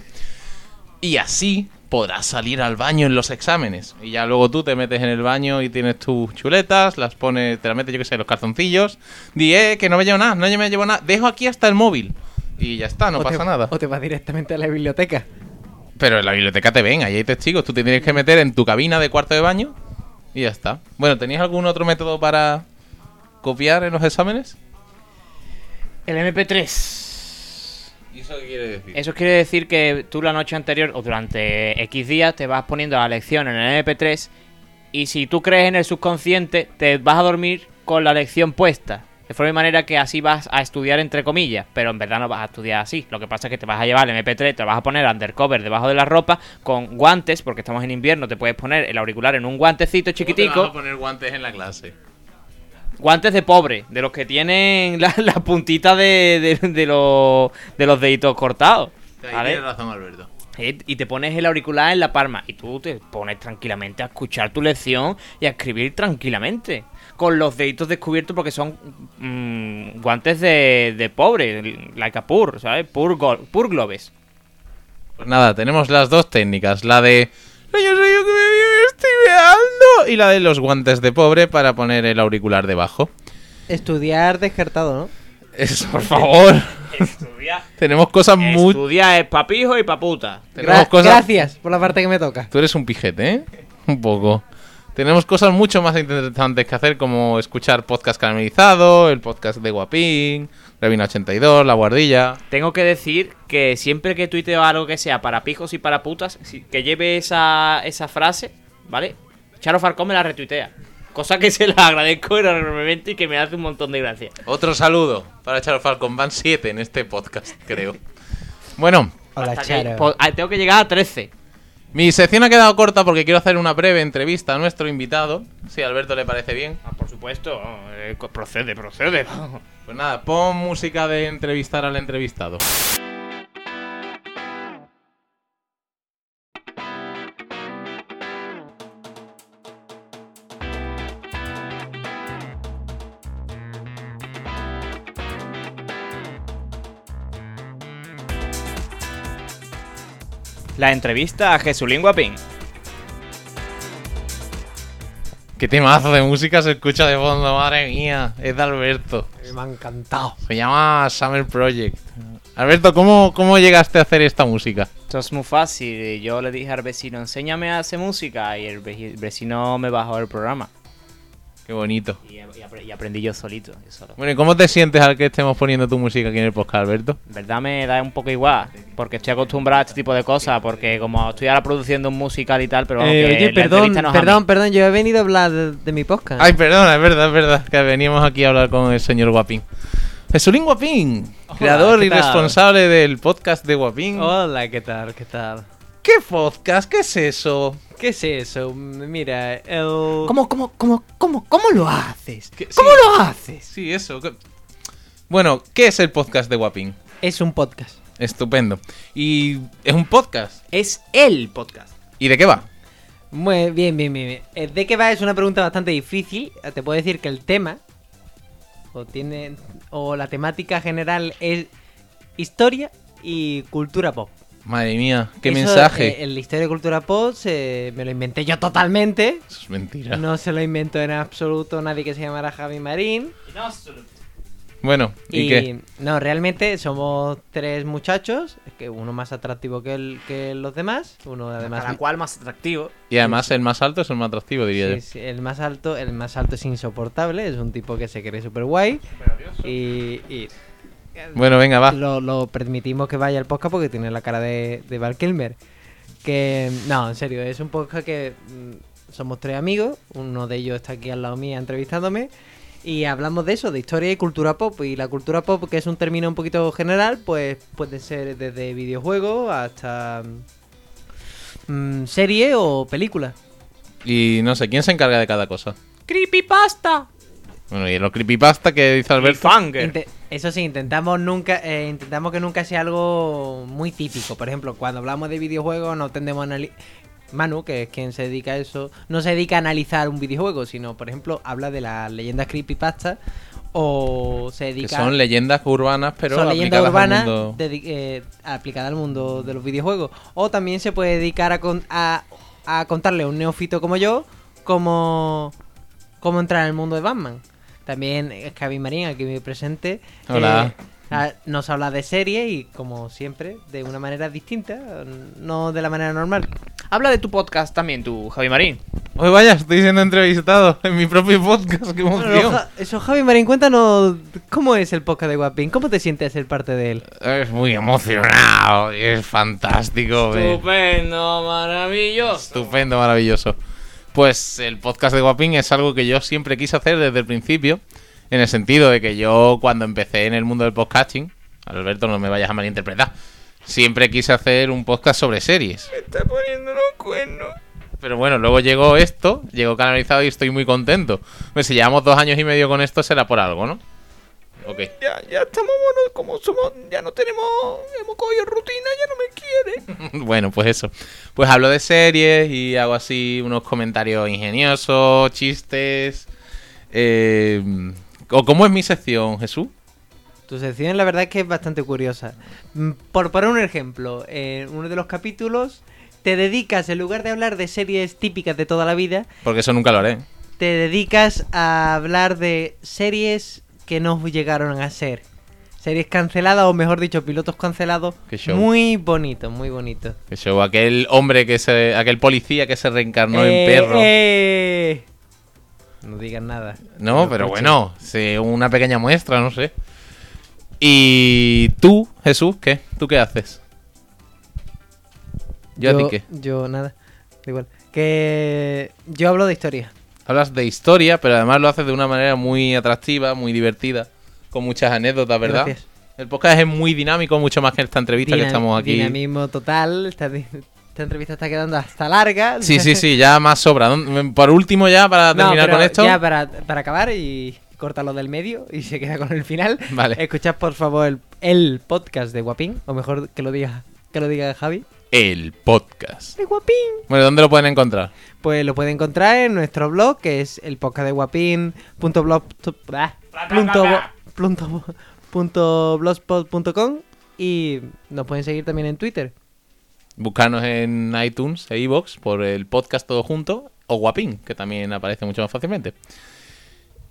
Y así podrás salir al baño en los exámenes. Y ya luego tú te metes en el baño y tienes tus chuletas, las pones, te las metes, yo que sé, los calzoncillos. Di, eh, que no me llevo nada, no me llevo nada. Dejo aquí hasta el móvil. Y ya está, no O te- pasa nada. O te vas directamente a la biblioteca. Pero en la biblioteca te ven, ahí hay testigos. Tú te tienes que meter en tu cabina de cuarto de baño y ya está. Bueno, ¿tenías algún otro método para copiar en los exámenes? El MP3. ¿Y eso qué quiere decir? Eso quiere decir que tú la noche anterior o durante X días te vas poniendo la lección en el MP3 y si tú crees en el subconsciente te vas a dormir con la lección puesta. De forma y manera que así vas a estudiar entre comillas, pero en verdad no vas a estudiar así. Lo que pasa es que te vas a llevar el MP3, te vas a poner undercover debajo de la ropa con guantes, porque estamos en invierno, te puedes poner el auricular en un guantecito chiquitico. a poner guantes en la clase. Guantes de pobre, de los que tienen la, la puntita de, de, de los, de los deditos cortados. Ahí ¿vale? tienes razón, Alberto. Y te pones el auricular en la palma y tú te pones tranquilamente a escuchar tu lección y a escribir tranquilamente. Con los deditos descubiertos porque son mm, guantes de, de pobre, like a pur, ¿sabes? Pur, pur globes. Pues nada, tenemos las dos técnicas. La de... "Yo soy yo que me estoy meando", Y la de los guantes de pobre para poner el auricular debajo. Estudiar descartado, ¿no? Eso, por favor. Estudia, (laughs) tenemos cosas muy... estudia es papijo y paputa. Gra- cosas... Gracias por la parte que me toca. Tú eres un pijete, ¿eh? Un poco. Tenemos cosas mucho más interesantes que hacer, como escuchar podcast caramelizado, el podcast de Guapín, Revina 82, La Guardilla. Tengo que decir que siempre que tuiteo algo que sea para pijos y para putas, que lleve esa, esa frase, ¿vale? Charo Farcón me la retuitea. Cosa que se la agradezco enormemente y que me hace un montón de gracia. Otro saludo para Charo Falcon. Van 7 en este podcast, creo. Bueno, Hola, que- pues, ah, tengo que llegar a 13. Mi sección ha quedado corta porque quiero hacer una breve entrevista a nuestro invitado. Si a Alberto le parece bien. Ah, por supuesto, eh, procede, procede. Pues nada, pon música de entrevistar al entrevistado. La entrevista a Jesulín Guapín. ¿Qué temazo de música se escucha de fondo? Madre mía, es de Alberto. Me ha encantado. Se llama Summer Project. Alberto, ¿cómo, ¿cómo llegaste a hacer esta música? Esto es muy fácil. Yo le dije al vecino, enséñame a hacer música. Y el ve- vecino me bajó el programa. Qué bonito. Y, y apre- y aprendí yo solito. yo solo. Bueno, ¿y cómo te sientes al que estemos poniendo tu música aquí en el podcast, Alberto? En verdad me da un poco igual, porque estoy acostumbrado a este tipo de cosas, porque como estoy ahora produciendo un musical y tal, pero vamos, Eh, que oye, perdón, no perdón, perdón, yo he venido a hablar de, de mi podcast. Ay, perdona, es verdad, es verdad, que veníamos aquí a hablar con el señor Guapín. Jesulín Guapín, creador ¿qué y responsable del podcast de Guapín. Hola, ¿qué tal? ¿Qué tal? ¿Qué podcast? ¿Qué es eso? ¿Qué es eso? Mira, el... ¿Cómo, cómo, cómo, cómo, cómo lo haces? ¿Qué- ¿Cómo sí. lo haces? Sí, eso. ¿qué- Bueno, ¿qué es el podcast de Guapín? Es un podcast. Estupendo. Y es un podcast. Es el podcast. ¿Y de qué va? Muy bien, bien, bien. bien. Eh, ¿De qué va? Es una pregunta bastante difícil. Eh, Te puedo decir que el tema o tiene o la temática general es historia y cultura pop. Madre mía, qué Eso, mensaje. eh, en la historia de cultura pop se- me lo inventé yo totalmente. Eso es mentira. No se lo inventó en absoluto nadie que se llamara Javi Marín. Bueno, ¿y, Y, qué? no, realmente somos tres muchachos, es que uno más atractivo que, el, que los demás, uno además Cada cual más atractivo. Y además el más alto es el más atractivo, diría Sí, yo. sí, el más alto, el más alto es insoportable, es un tipo que se cree super guay y, y Bueno, venga, va. lo, lo permitimos que vaya al podcast porque tiene la cara de, de Val Kilmer. Que no, en serio, es un podcast que mm, somos tres amigos, uno de ellos está aquí al lado mío entrevistándome y hablamos de eso, de historia y cultura pop y la cultura pop que es un término un poquito general, pues puede ser desde videojuegos hasta mm, serie o película. Y no sé, ¿quién se encarga de cada cosa? ¡Creepypasta! Bueno, y los creepypasta que dice Alberto. Inte- eso sí, intentamos nunca, eh, intentamos que nunca sea algo muy típico. Por ejemplo, cuando hablamos de videojuegos no tendemos a analizar. Manu, que es quien se dedica a eso, no se dedica a analizar un videojuego, sino, por ejemplo, habla de las leyendas creepypasta o se Que dedica son leyendas urbanas, pero son leyendas urbanas mundo- eh, aplicadas al mundo de los videojuegos. O también se puede dedicar a, con- a, a contarle a un neófito como yo cómo, cómo entrar en el mundo de Batman. También es Javi Marín, aquí muy presente. Hola. eh, a- nos habla de serie y, como siempre, de una manera distinta, no de la manera normal. Habla de tu podcast también, tú, Javi Marín. Oye, vaya, estoy siendo entrevistado (laughs) en mi propio podcast, qué Bueno, emoción. Ja- eso, Javi Marín, cuéntanos cómo es el podcast de Guapín, cómo te sientes ser parte de él. Es muy emocionado, y es fantástico. Estupendo, maravilloso. Estupendo, maravilloso. Pues el podcast de Guapín es algo que yo siempre quise hacer desde el principio, en el sentido de que yo cuando empecé en el mundo del podcasting, Alberto, no me vayas a malinterpretar, siempre quise hacer un podcast sobre series. Está poniendo los cuernos. Pero bueno, luego llegó esto, llegó canalizado y estoy muy contento. Pues si llevamos dos años y medio con esto será por algo, ¿no? Ok. Ya, ya estamos, bueno, como somos, ya no tenemos, hemos cogido rutina, ya no me quiere. (laughs) bueno, pues eso. Pues hablo de series y hago así unos comentarios ingeniosos, chistes. Eh, ¿O cómo es mi sección, Jesús? Tu sección la verdad es que es bastante curiosa. Mm, Por poner un ejemplo, en uno de los capítulos te dedicas, en lugar de hablar de series típicas de toda la vida, Porque eso nunca lo haré. te dedicas a hablar de series que no llegaron a ser. Series canceladas, o mejor dicho, pilotos cancelados. Qué show. Muy bonito, muy bonito. Que show, aquel hombre que se. aquel policía que se reencarnó Eh, en perro. eh. No digas nada. No, pero bueno, sí, una pequeña muestra, no sé. Y tú, Jesús, ¿qué? ¿Tú qué haces? ¿Yo, a ti qué? Yo nada, da igual. Que yo hablo de historia. Hablas de historia, pero además lo haces de una manera muy atractiva, muy divertida, con muchas anécdotas, ¿verdad? Gracias. El podcast es muy dinámico, mucho más que esta entrevista que estamos aquí. Dinamismo total. Esta, entrevista está quedando hasta larga. Sí, sí, sí, ya más sobra. ¿Dónde- Por último, ya para terminar con esto. Ya para, para acabar y cortarlo del medio y se queda con el final. Vale. Escuchad por favor el, el podcast de Guapín. O mejor que lo diga, que lo diga Javi. El podcast. De Guapín. Bueno, ¿dónde lo pueden encontrar? Pues lo pueden encontrar en nuestro blog, que es el podcast de guapín.blog ah, y nos pueden seguir también en Twitter. Buscarnos en iTunes e iVoox por el podcast todo junto o Guapín, que también aparece mucho más fácilmente.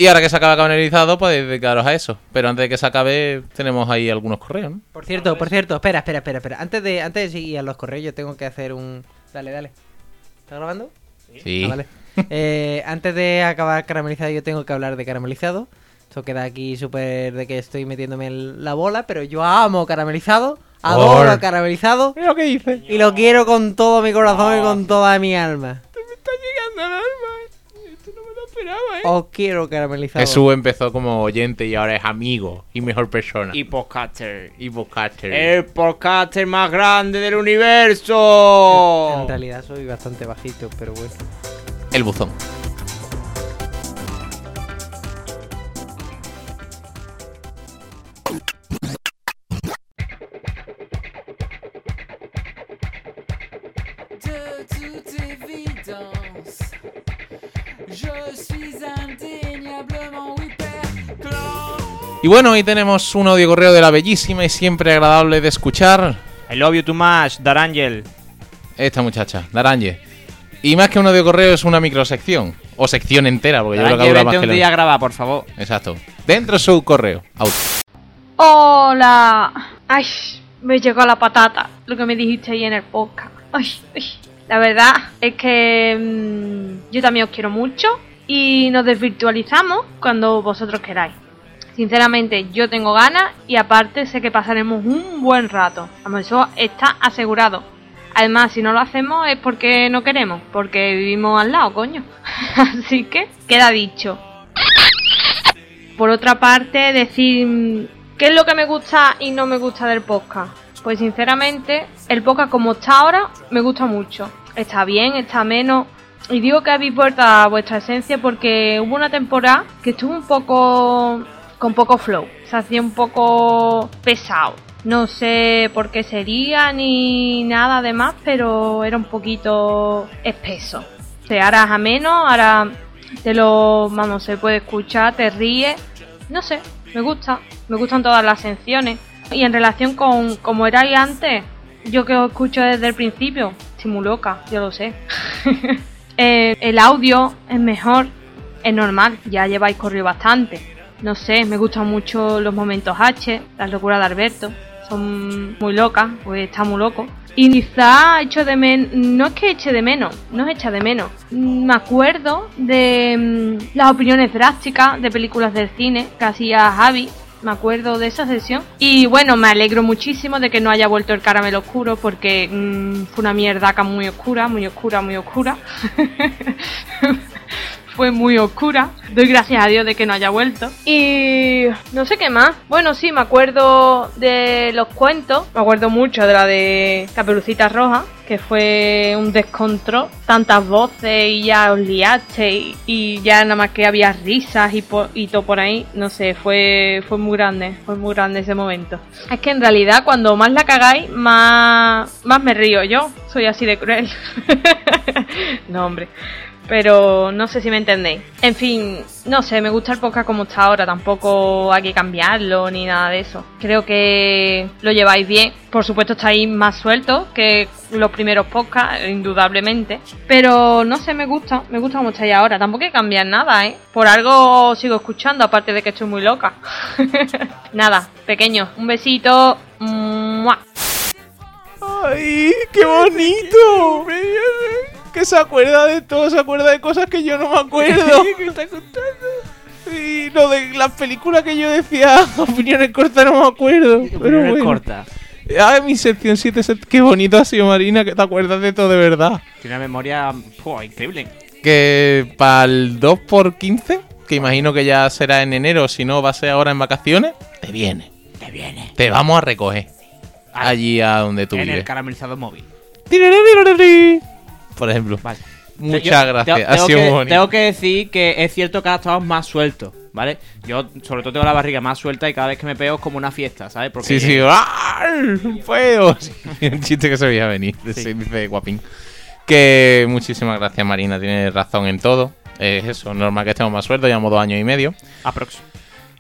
Y ahora que se acaba canalizado, podéis dedicaros a eso. Pero antes de que se acabe, tenemos ahí algunos correos, ¿no? Por cierto, por cierto, espera, espera, espera, espera. Antes de, antes de seguir a los correos, yo tengo que hacer un. Dale, dale. ¿Está grabando? Sí. Ah, vale. (laughs) Eh, antes de acabar caramelizado, yo tengo que hablar de caramelizado. Esto queda aquí súper de que estoy metiéndome en la bola, pero yo amo caramelizado. Adoro Por. caramelizado. lo que dice? Y lo quiero con todo mi corazón y con toda mi alma. Está llegando al alma. Esperaba, eh. Os quiero caramelizado. Jesús empezó como oyente y ahora es amigo y mejor persona. Y podcaster. Y podcaster. El podcaster más grande del universo. En realidad soy bastante bajito, pero bueno. El buzón. Y bueno, hoy tenemos un audio correo de la bellísima y siempre agradable de escuchar I love you too much, Darangel. Esta muchacha, Daranje. Y más que un audio correo es una microsección. O sección entera, porque yo creo que Darangel, dura vete más que un la- día a grabar, por favor. Exacto. Dentro de su correo. Out. Hola. Ay, me llegó la patata, lo que me dijiste ahí en el podcast. Ay, ay. La verdad es que mm, yo también os quiero mucho y nos desvirtualizamos cuando vosotros queráis. Sinceramente, yo tengo ganas y aparte sé que pasaremos un buen rato. Vamos, eso está asegurado. Además, si no lo hacemos es porque no queremos, porque vivimos al lado, coño. (laughs) Así que queda dicho. Por otra parte, decir mm, qué es lo que me gusta y no me gusta del podcast. Pues sinceramente, el podcast como está ahora me gusta mucho. Está bien, está menos. Y digo que habéis vuelto a vuestra esencia porque hubo una temporada que estuvo un poco con poco flow. Se hacía un poco pesado. No sé por qué sería ni nada de más, pero era un poquito espeso. Ahora es ameno, ahora te lo, vamos, se puede escuchar, te ríes. No sé, me gusta, me gustan todas las secciones. Y en relación con como erais antes, yo que os escucho desde el principio, estoy muy loca, yo lo sé. (laughs) Eh, el audio es mejor, es normal, ya lleváis corrido bastante. No sé, me gustan mucho los momentos H, las locuras de Alberto, son muy locas, pues está muy loco. Y quizá echo de menos, no es que eche de menos, no es echa de menos. Me acuerdo de mm, las opiniones drásticas de películas del cine que hacía Javi, me acuerdo de esa sesión. Y bueno, me alegro muchísimo de que no haya vuelto el caramelo oscuro porque mm, fue una mierdaca muy oscura, muy oscura, muy oscura. (laughs) fue muy oscura. Doy gracias a Dios de que no haya vuelto. Y no sé qué más. Bueno, sí, me acuerdo de los cuentos. Me acuerdo mucho de la de Caperucita Roja, que fue un descontrol. Tantas voces y ya os liaste y, y ya nada más que había risas y, y todo por ahí. No sé, fue, fue muy grande. Fue muy grande ese momento. Es que en realidad cuando más la cagáis, más, más me río yo. Soy así de cruel. (laughs) no, hombre pero no sé si me entendéis. En fin, no sé, me gusta el podcast como está ahora, tampoco hay que cambiarlo ni nada de eso. Creo que lo lleváis bien. Por supuesto estáis más sueltos que los primeros podcasts, indudablemente. Pero no sé, me gusta, me gusta como estáis ahora. Tampoco hay que cambiar nada, ¿eh? Por algo sigo escuchando, aparte de que estoy muy loca. (laughs) nada, pequeño, un besito. ¡Mua! ¡Ay, qué bonito! Que se acuerda de todo, se acuerda de cosas que yo no me acuerdo. (laughs) ¿Qué está contando? Y lo de las películas que yo decía, (laughs) opiniones cortas, no me acuerdo. Pero Opiniones bueno. cortas. Ay, mi sección 7, set- qué bonito ha sido Marina, que te acuerdas de todo de verdad. Tiene una memoria ¡pua! increíble. Que para el 2x15, que imagino que ya será en enero, si no va a ser ahora en vacaciones, te viene. Te viene. Te vamos a recoger. Allí a donde tú en el vives. caramelizado móvil. Por ejemplo. Vale. Muchas Yo- gracias. tengo- ha sido que, muy bonito. Tengo que decir que es cierto que ahora estamos más sueltos, ¿vale? Yo, sobre todo, tengo la barriga más suelta y cada vez que me pego es como una fiesta, ¿sabes? Porque Sí, sí. ¡Puedo! (laughs) Sí, un chiste que se veía venir. Sí. Dice Guapín. Que muchísimas gracias, Marina. Tienes razón en todo. Es eso, normal que estemos más sueltos. Llevamos dos años y medio. Aprox.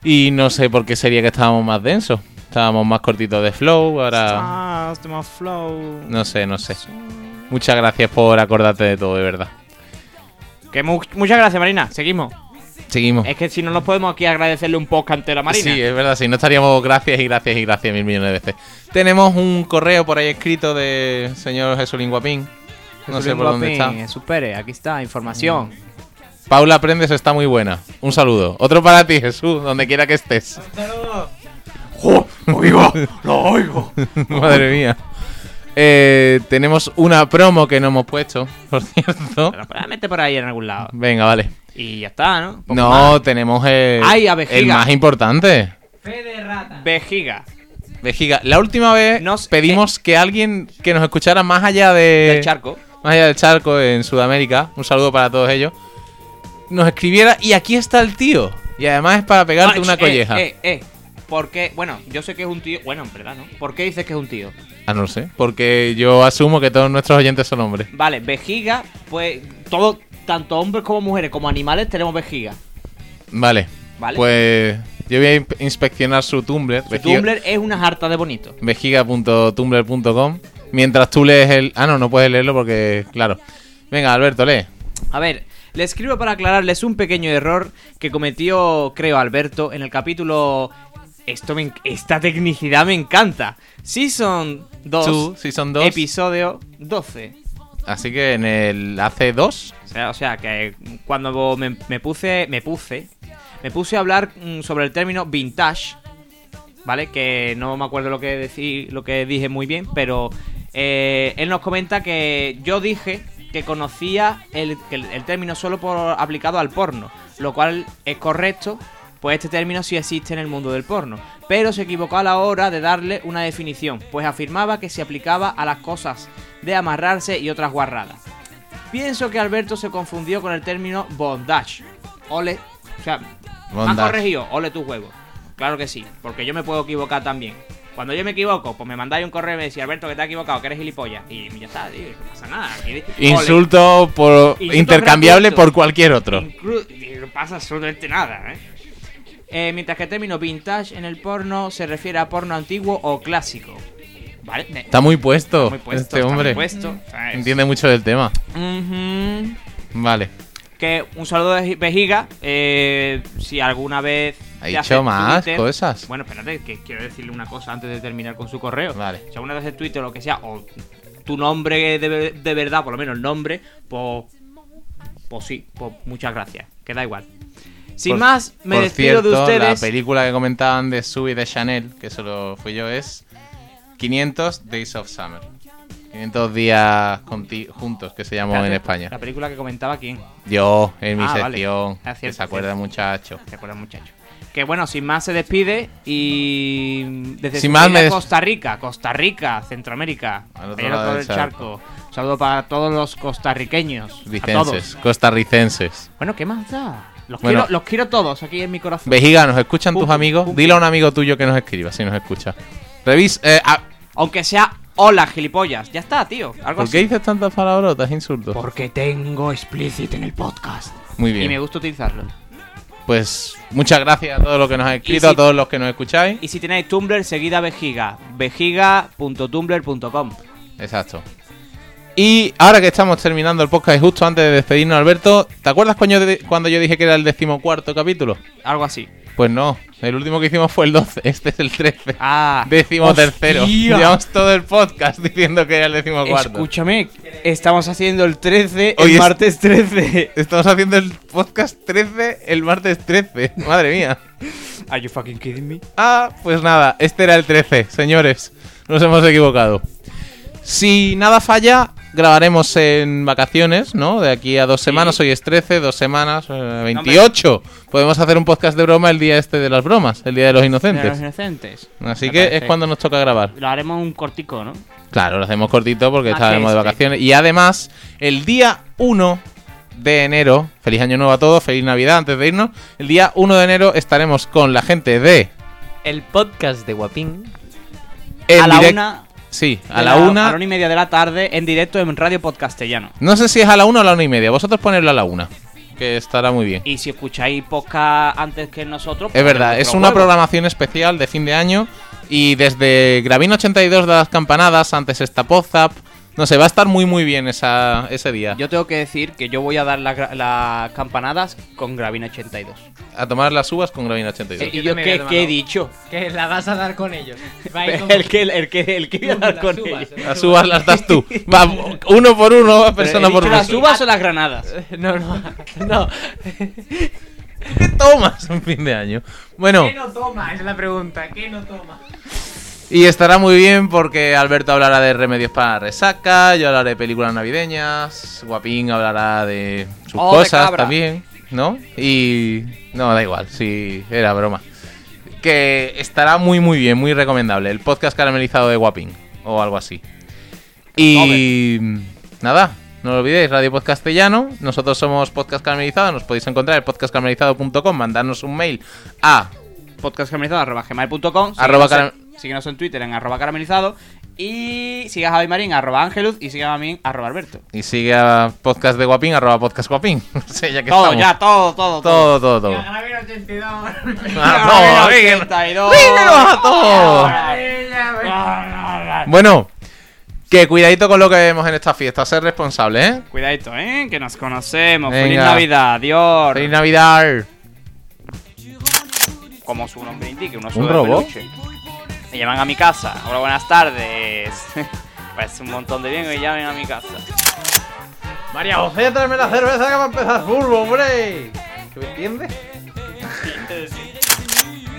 Y no sé por qué sería que estábamos más densos. Estábamos más cortitos de flow. Ahora. Ah, tema flow. No sé, no sé. Muchas gracias por acordarte de todo, de verdad. Que mu- muchas gracias, Marina. Seguimos. Seguimos. Es que si no nos podemos aquí agradecerle un podcast entero a Marina. Sí, es verdad, si no estaríamos gracias y gracias y gracias mil millones de veces. Tenemos un correo por ahí escrito de señor Jesulín Guapín. No Jesús sé por dónde está. Jesús Pérez, aquí está, información. Paula Aprendes está muy buena. Un saludo. Otro para ti, Jesús, donde quiera que estés. ¡Jo! ¡Lo oigo! ¡Lo oigo! (laughs) Madre mía. Eh, tenemos una promo que no hemos puesto, por cierto. Probablemente por ahí en algún lado. Venga, vale. Y ya está, ¿no? Poco No, más. tenemos el, Ay, a vejiga. el más importante. Vejiga. Vejiga. La última vez pedimos que alguien que nos escuchara más allá de... Del charco. Más allá del charco en Sudamérica. Un saludo para todos ellos. Nos escribiera y aquí está el tío. Y además es para pegarte Ah, una eh, colleja. Eh, eh, ¿Por qué? Bueno, yo sé que es un tío. Bueno, en verdad, ¿no? ¿Por qué dices que es un tío? Ah, no lo sé. Porque yo asumo que todos nuestros oyentes son hombres. Vale, vejiga, pues. Todo, tanto hombres como mujeres como animales tenemos vejiga. Vale. Vale. Pues Yo voy a in- inspeccionar su Tumblr. Su vejiga- Tumblr es una jarta de bonito. vejiga.tumblr.com. Mientras tú lees el. Ah, no, no puedes leerlo porque. Claro. Venga, Alberto, lee. A ver, le escribo para aclararles un pequeño error que cometió, creo, Alberto en el capítulo. Esto me, esta tecnicidad me encanta. Season 2, Two, Season 2. episodio 12. Así que en el AC2. O sea, o sea, que cuando me, me puse, me puse, me puse a hablar mm, sobre el término vintage, ¿vale? Que no me acuerdo lo que decí, lo que dije muy bien, pero eh, él nos comenta que yo dije que conocía el, el término solo por aplicado al porno, lo cual es correcto, pues este término sí existe en el mundo del porno, pero se equivocó a la hora de darle una definición, pues afirmaba que se aplicaba a las cosas de amarrarse y otras guarradas. Pienso que Alberto se confundió con el término bondage. Ole, o sea, me Bondage. corregido, ole tu juego. Claro que sí, porque yo me puedo equivocar también. Cuando yo me equivoco, pues me mandáis un correo y me decís, Alberto, que te has equivocado, que eres gilipollas. Y ya está, tío, no pasa nada. Aquí-. Insulto por Insulto intercambiable gratuito. por cualquier otro. Inclu- no pasa absolutamente nada, ¿eh? Eh, Mientras que el término vintage en el porno se refiere a porno antiguo o clásico. ¿Vale? Está muy puesto, Está muy puesto, este está muy hombre. puesto. O sea, es- Entiende mucho del tema. Vale. Que un saludo de vejiga. eh, si alguna vez. Ha dicho más Twitter- cosas. Bueno, espérate, que quiero decirle una cosa antes de terminar con su correo. Vale. Si alguna vez hace Twitter o lo que sea, o tu nombre de, de verdad, por lo menos el nombre, pues. Pues sí, pues muchas gracias. Que da igual. Sin Por- más, me por despido de cierto, ustedes. La película que comentaban de Sue y de Chanel, que solo fui yo, es 500 Days of Summer. 500 días conti- juntos, que se llamó en España. La película que comentaba quién. Yo, en mi Ah, vale. sección. Ah, que cierto, se acuerda, cierto. muchacho. Se acuerda, muchacho. Que bueno, sin más se despide y desde Sin más me des- Costa Rica, Costa Rica, Centroamérica, Al otro lado del el charco. Un saludo para todos los costarriqueños, a Vicenses, todos. costarricenses. Bueno, ¿qué más da? Los, Bueno. quiero, los quiero todos aquí en mi corazón. Vejiga, ¿nos escuchan Pum, tus amigos? pum. Dile a un amigo tuyo que nos escriba, si nos escucha. Revis, eh, Aunque sea hola, gilipollas. Ya está, tío. Algo ¿por así. qué dices tantas palabrotas, insultos? Porque tengo explicit en el podcast. Muy Y me bien. gusta utilizarlo. Pues muchas gracias a todos los que nos han escrito, si- a todos los que nos escucháis. Y si tenéis Tumblr, seguid a Vejiga. Vejiga.tumblr.com. Exacto. Y ahora que estamos terminando el podcast y justo antes de despedirnos, Alberto, ¿te acuerdas cuando yo, cuando yo dije que era el decimocuarto capítulo? Algo así. Pues no, el último que hicimos fue el 12, este es el 13. Ah. Décimo tercero. Llevamos todo el podcast (laughs) diciendo que era el decimocuarto. Escúchame, estamos haciendo el 13, Hoy el es- martes 13. Estamos haciendo el podcast 13 el martes 13. Madre mía. Are you fucking kidding me? Ah, pues nada, este era el 13, señores. Nos hemos equivocado. Si nada falla, grabaremos en vacaciones, ¿no? De aquí a dos semanas, hoy es 13, dos semanas, eh, 28. Podemos hacer un podcast de broma el día este de las bromas, el día de los De inocentes. los inocentes. Así Me que parece. es cuando nos toca grabar. Lo haremos un cortico, ¿no? Claro, lo hacemos cortito porque que estaremos de vacaciones. Y además, el día 1 de enero, feliz año nuevo a todos, feliz Navidad antes de irnos. El día 1 de enero estaremos con la gente de... El podcast de Guapín. en a la una. Sí, a la A la una. una y media de la tarde en directo en Radio Podcastellano. No sé si es a la una o a la una y media. Vosotros ponedlo a la una. Que estará muy bien. Y si escucháis podcast antes que nosotros. Es verdad, es una programación especial de fin de año. Y desde Gravina 82 de las campanadas, antes esta Podzap. No sé, va a estar muy muy bien esa, ese día. Yo tengo que decir que yo voy a dar la gra- las campanadas con Gravina 82. A tomar las uvas con Gravina 82. Eh, ¿Y yo qué, qué he dicho? Que la vas a dar con ellos. (laughs) Va El que, el que, el que iba a dar Las con uvas, ellos. ¿eh? Las uvas las das tú. (laughs) Va, uno por uno, persona he por dicho las persona. uvas o las granadas? (laughs) No, no, no. ¿Qué tomas en fin de año? Bueno, ¿Qué no toma? Es la pregunta. ¿Qué no toma? Y estará muy bien porque Alberto hablará de remedios para resaca, yo hablaré de películas navideñas, Guapín hablará de sus Oh, cosas también, ¿no? Y... No, da igual, sí, era broma. Que estará muy muy bien, muy recomendable, el podcast caramelizado de Guapín, o algo así. Y... Nada, no lo olvidéis, Radio Podcastellano, nosotros somos Podcast Caramelizado, nos podéis encontrar en podcastcaramelizado.com, mandarnos un mail a podcastcaramelizado.gmail.com Arroba síguenos, en, Twitter en arroba caramelizado y sigas a Javi Marín arroba Angeluz y sigas a mí arroba Alberto. Y sigue a podcast de Guapín, arroba podcast Guapín. (laughs) No sé, ya que Todo, estamos. ya, todo, todo, Todo, todo, todo. Grabero ¡A todos! ¡Dímelo dímelo a todos! Bueno, que cuidadito con lo que vemos en esta fiesta, ser responsable, ¿eh? Cuidadito, ¿eh? Que nos conocemos. Venga. Feliz Navidad, adiós. ¡Feliz Navidad! Como su nombre indique, uno ¿Un de robot? peluche. Me llaman a mi casa. Hola, buenas tardes. (laughs) Parece un montón de bien que me llamen a mi casa. María José, tráeme la cerveza que va a empezar furbo, hombre. ¿Qué me entiendes?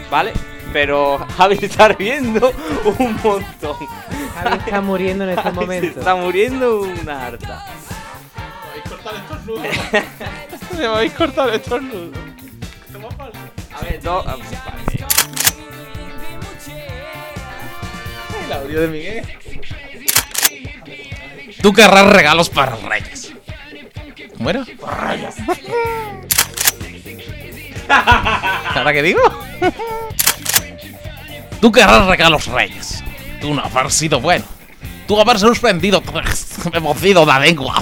¿Vale? Pero (laughs) Javi está riendo un montón. Javi está muriendo en este Javi se momento. está muriendo una harta. (laughs) Me vais a cortar estos nudos. A ver, dos. ah, vale. De Miguel. Tú querrás regalos para reyes. ¿Cómo era? (laughs) ¿Ahora qué digo? Tú querrás regalos reyes. Tú no haber sido bueno. Tú haber suspendido tres. Hemos ido la lengua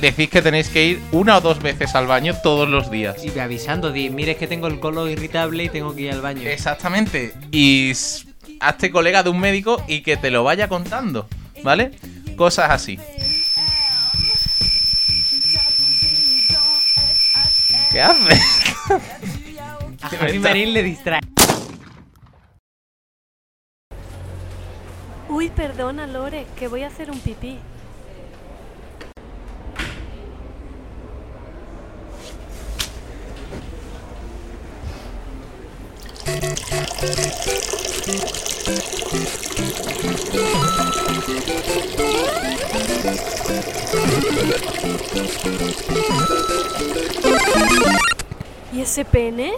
Decís que tenéis que ir una o dos veces al baño todos los días. Y me avisando, di, mire es que tengo el colon irritable y tengo que ir al baño. Exactamente. Y hazte colega de un médico y que te lo vaya contando, ¿vale? Cosas así. ¿Qué haces? A Javi Marín le distrae. Uy, perdona, Lore, que voy a hacer un pipí. ¿Y ese pene?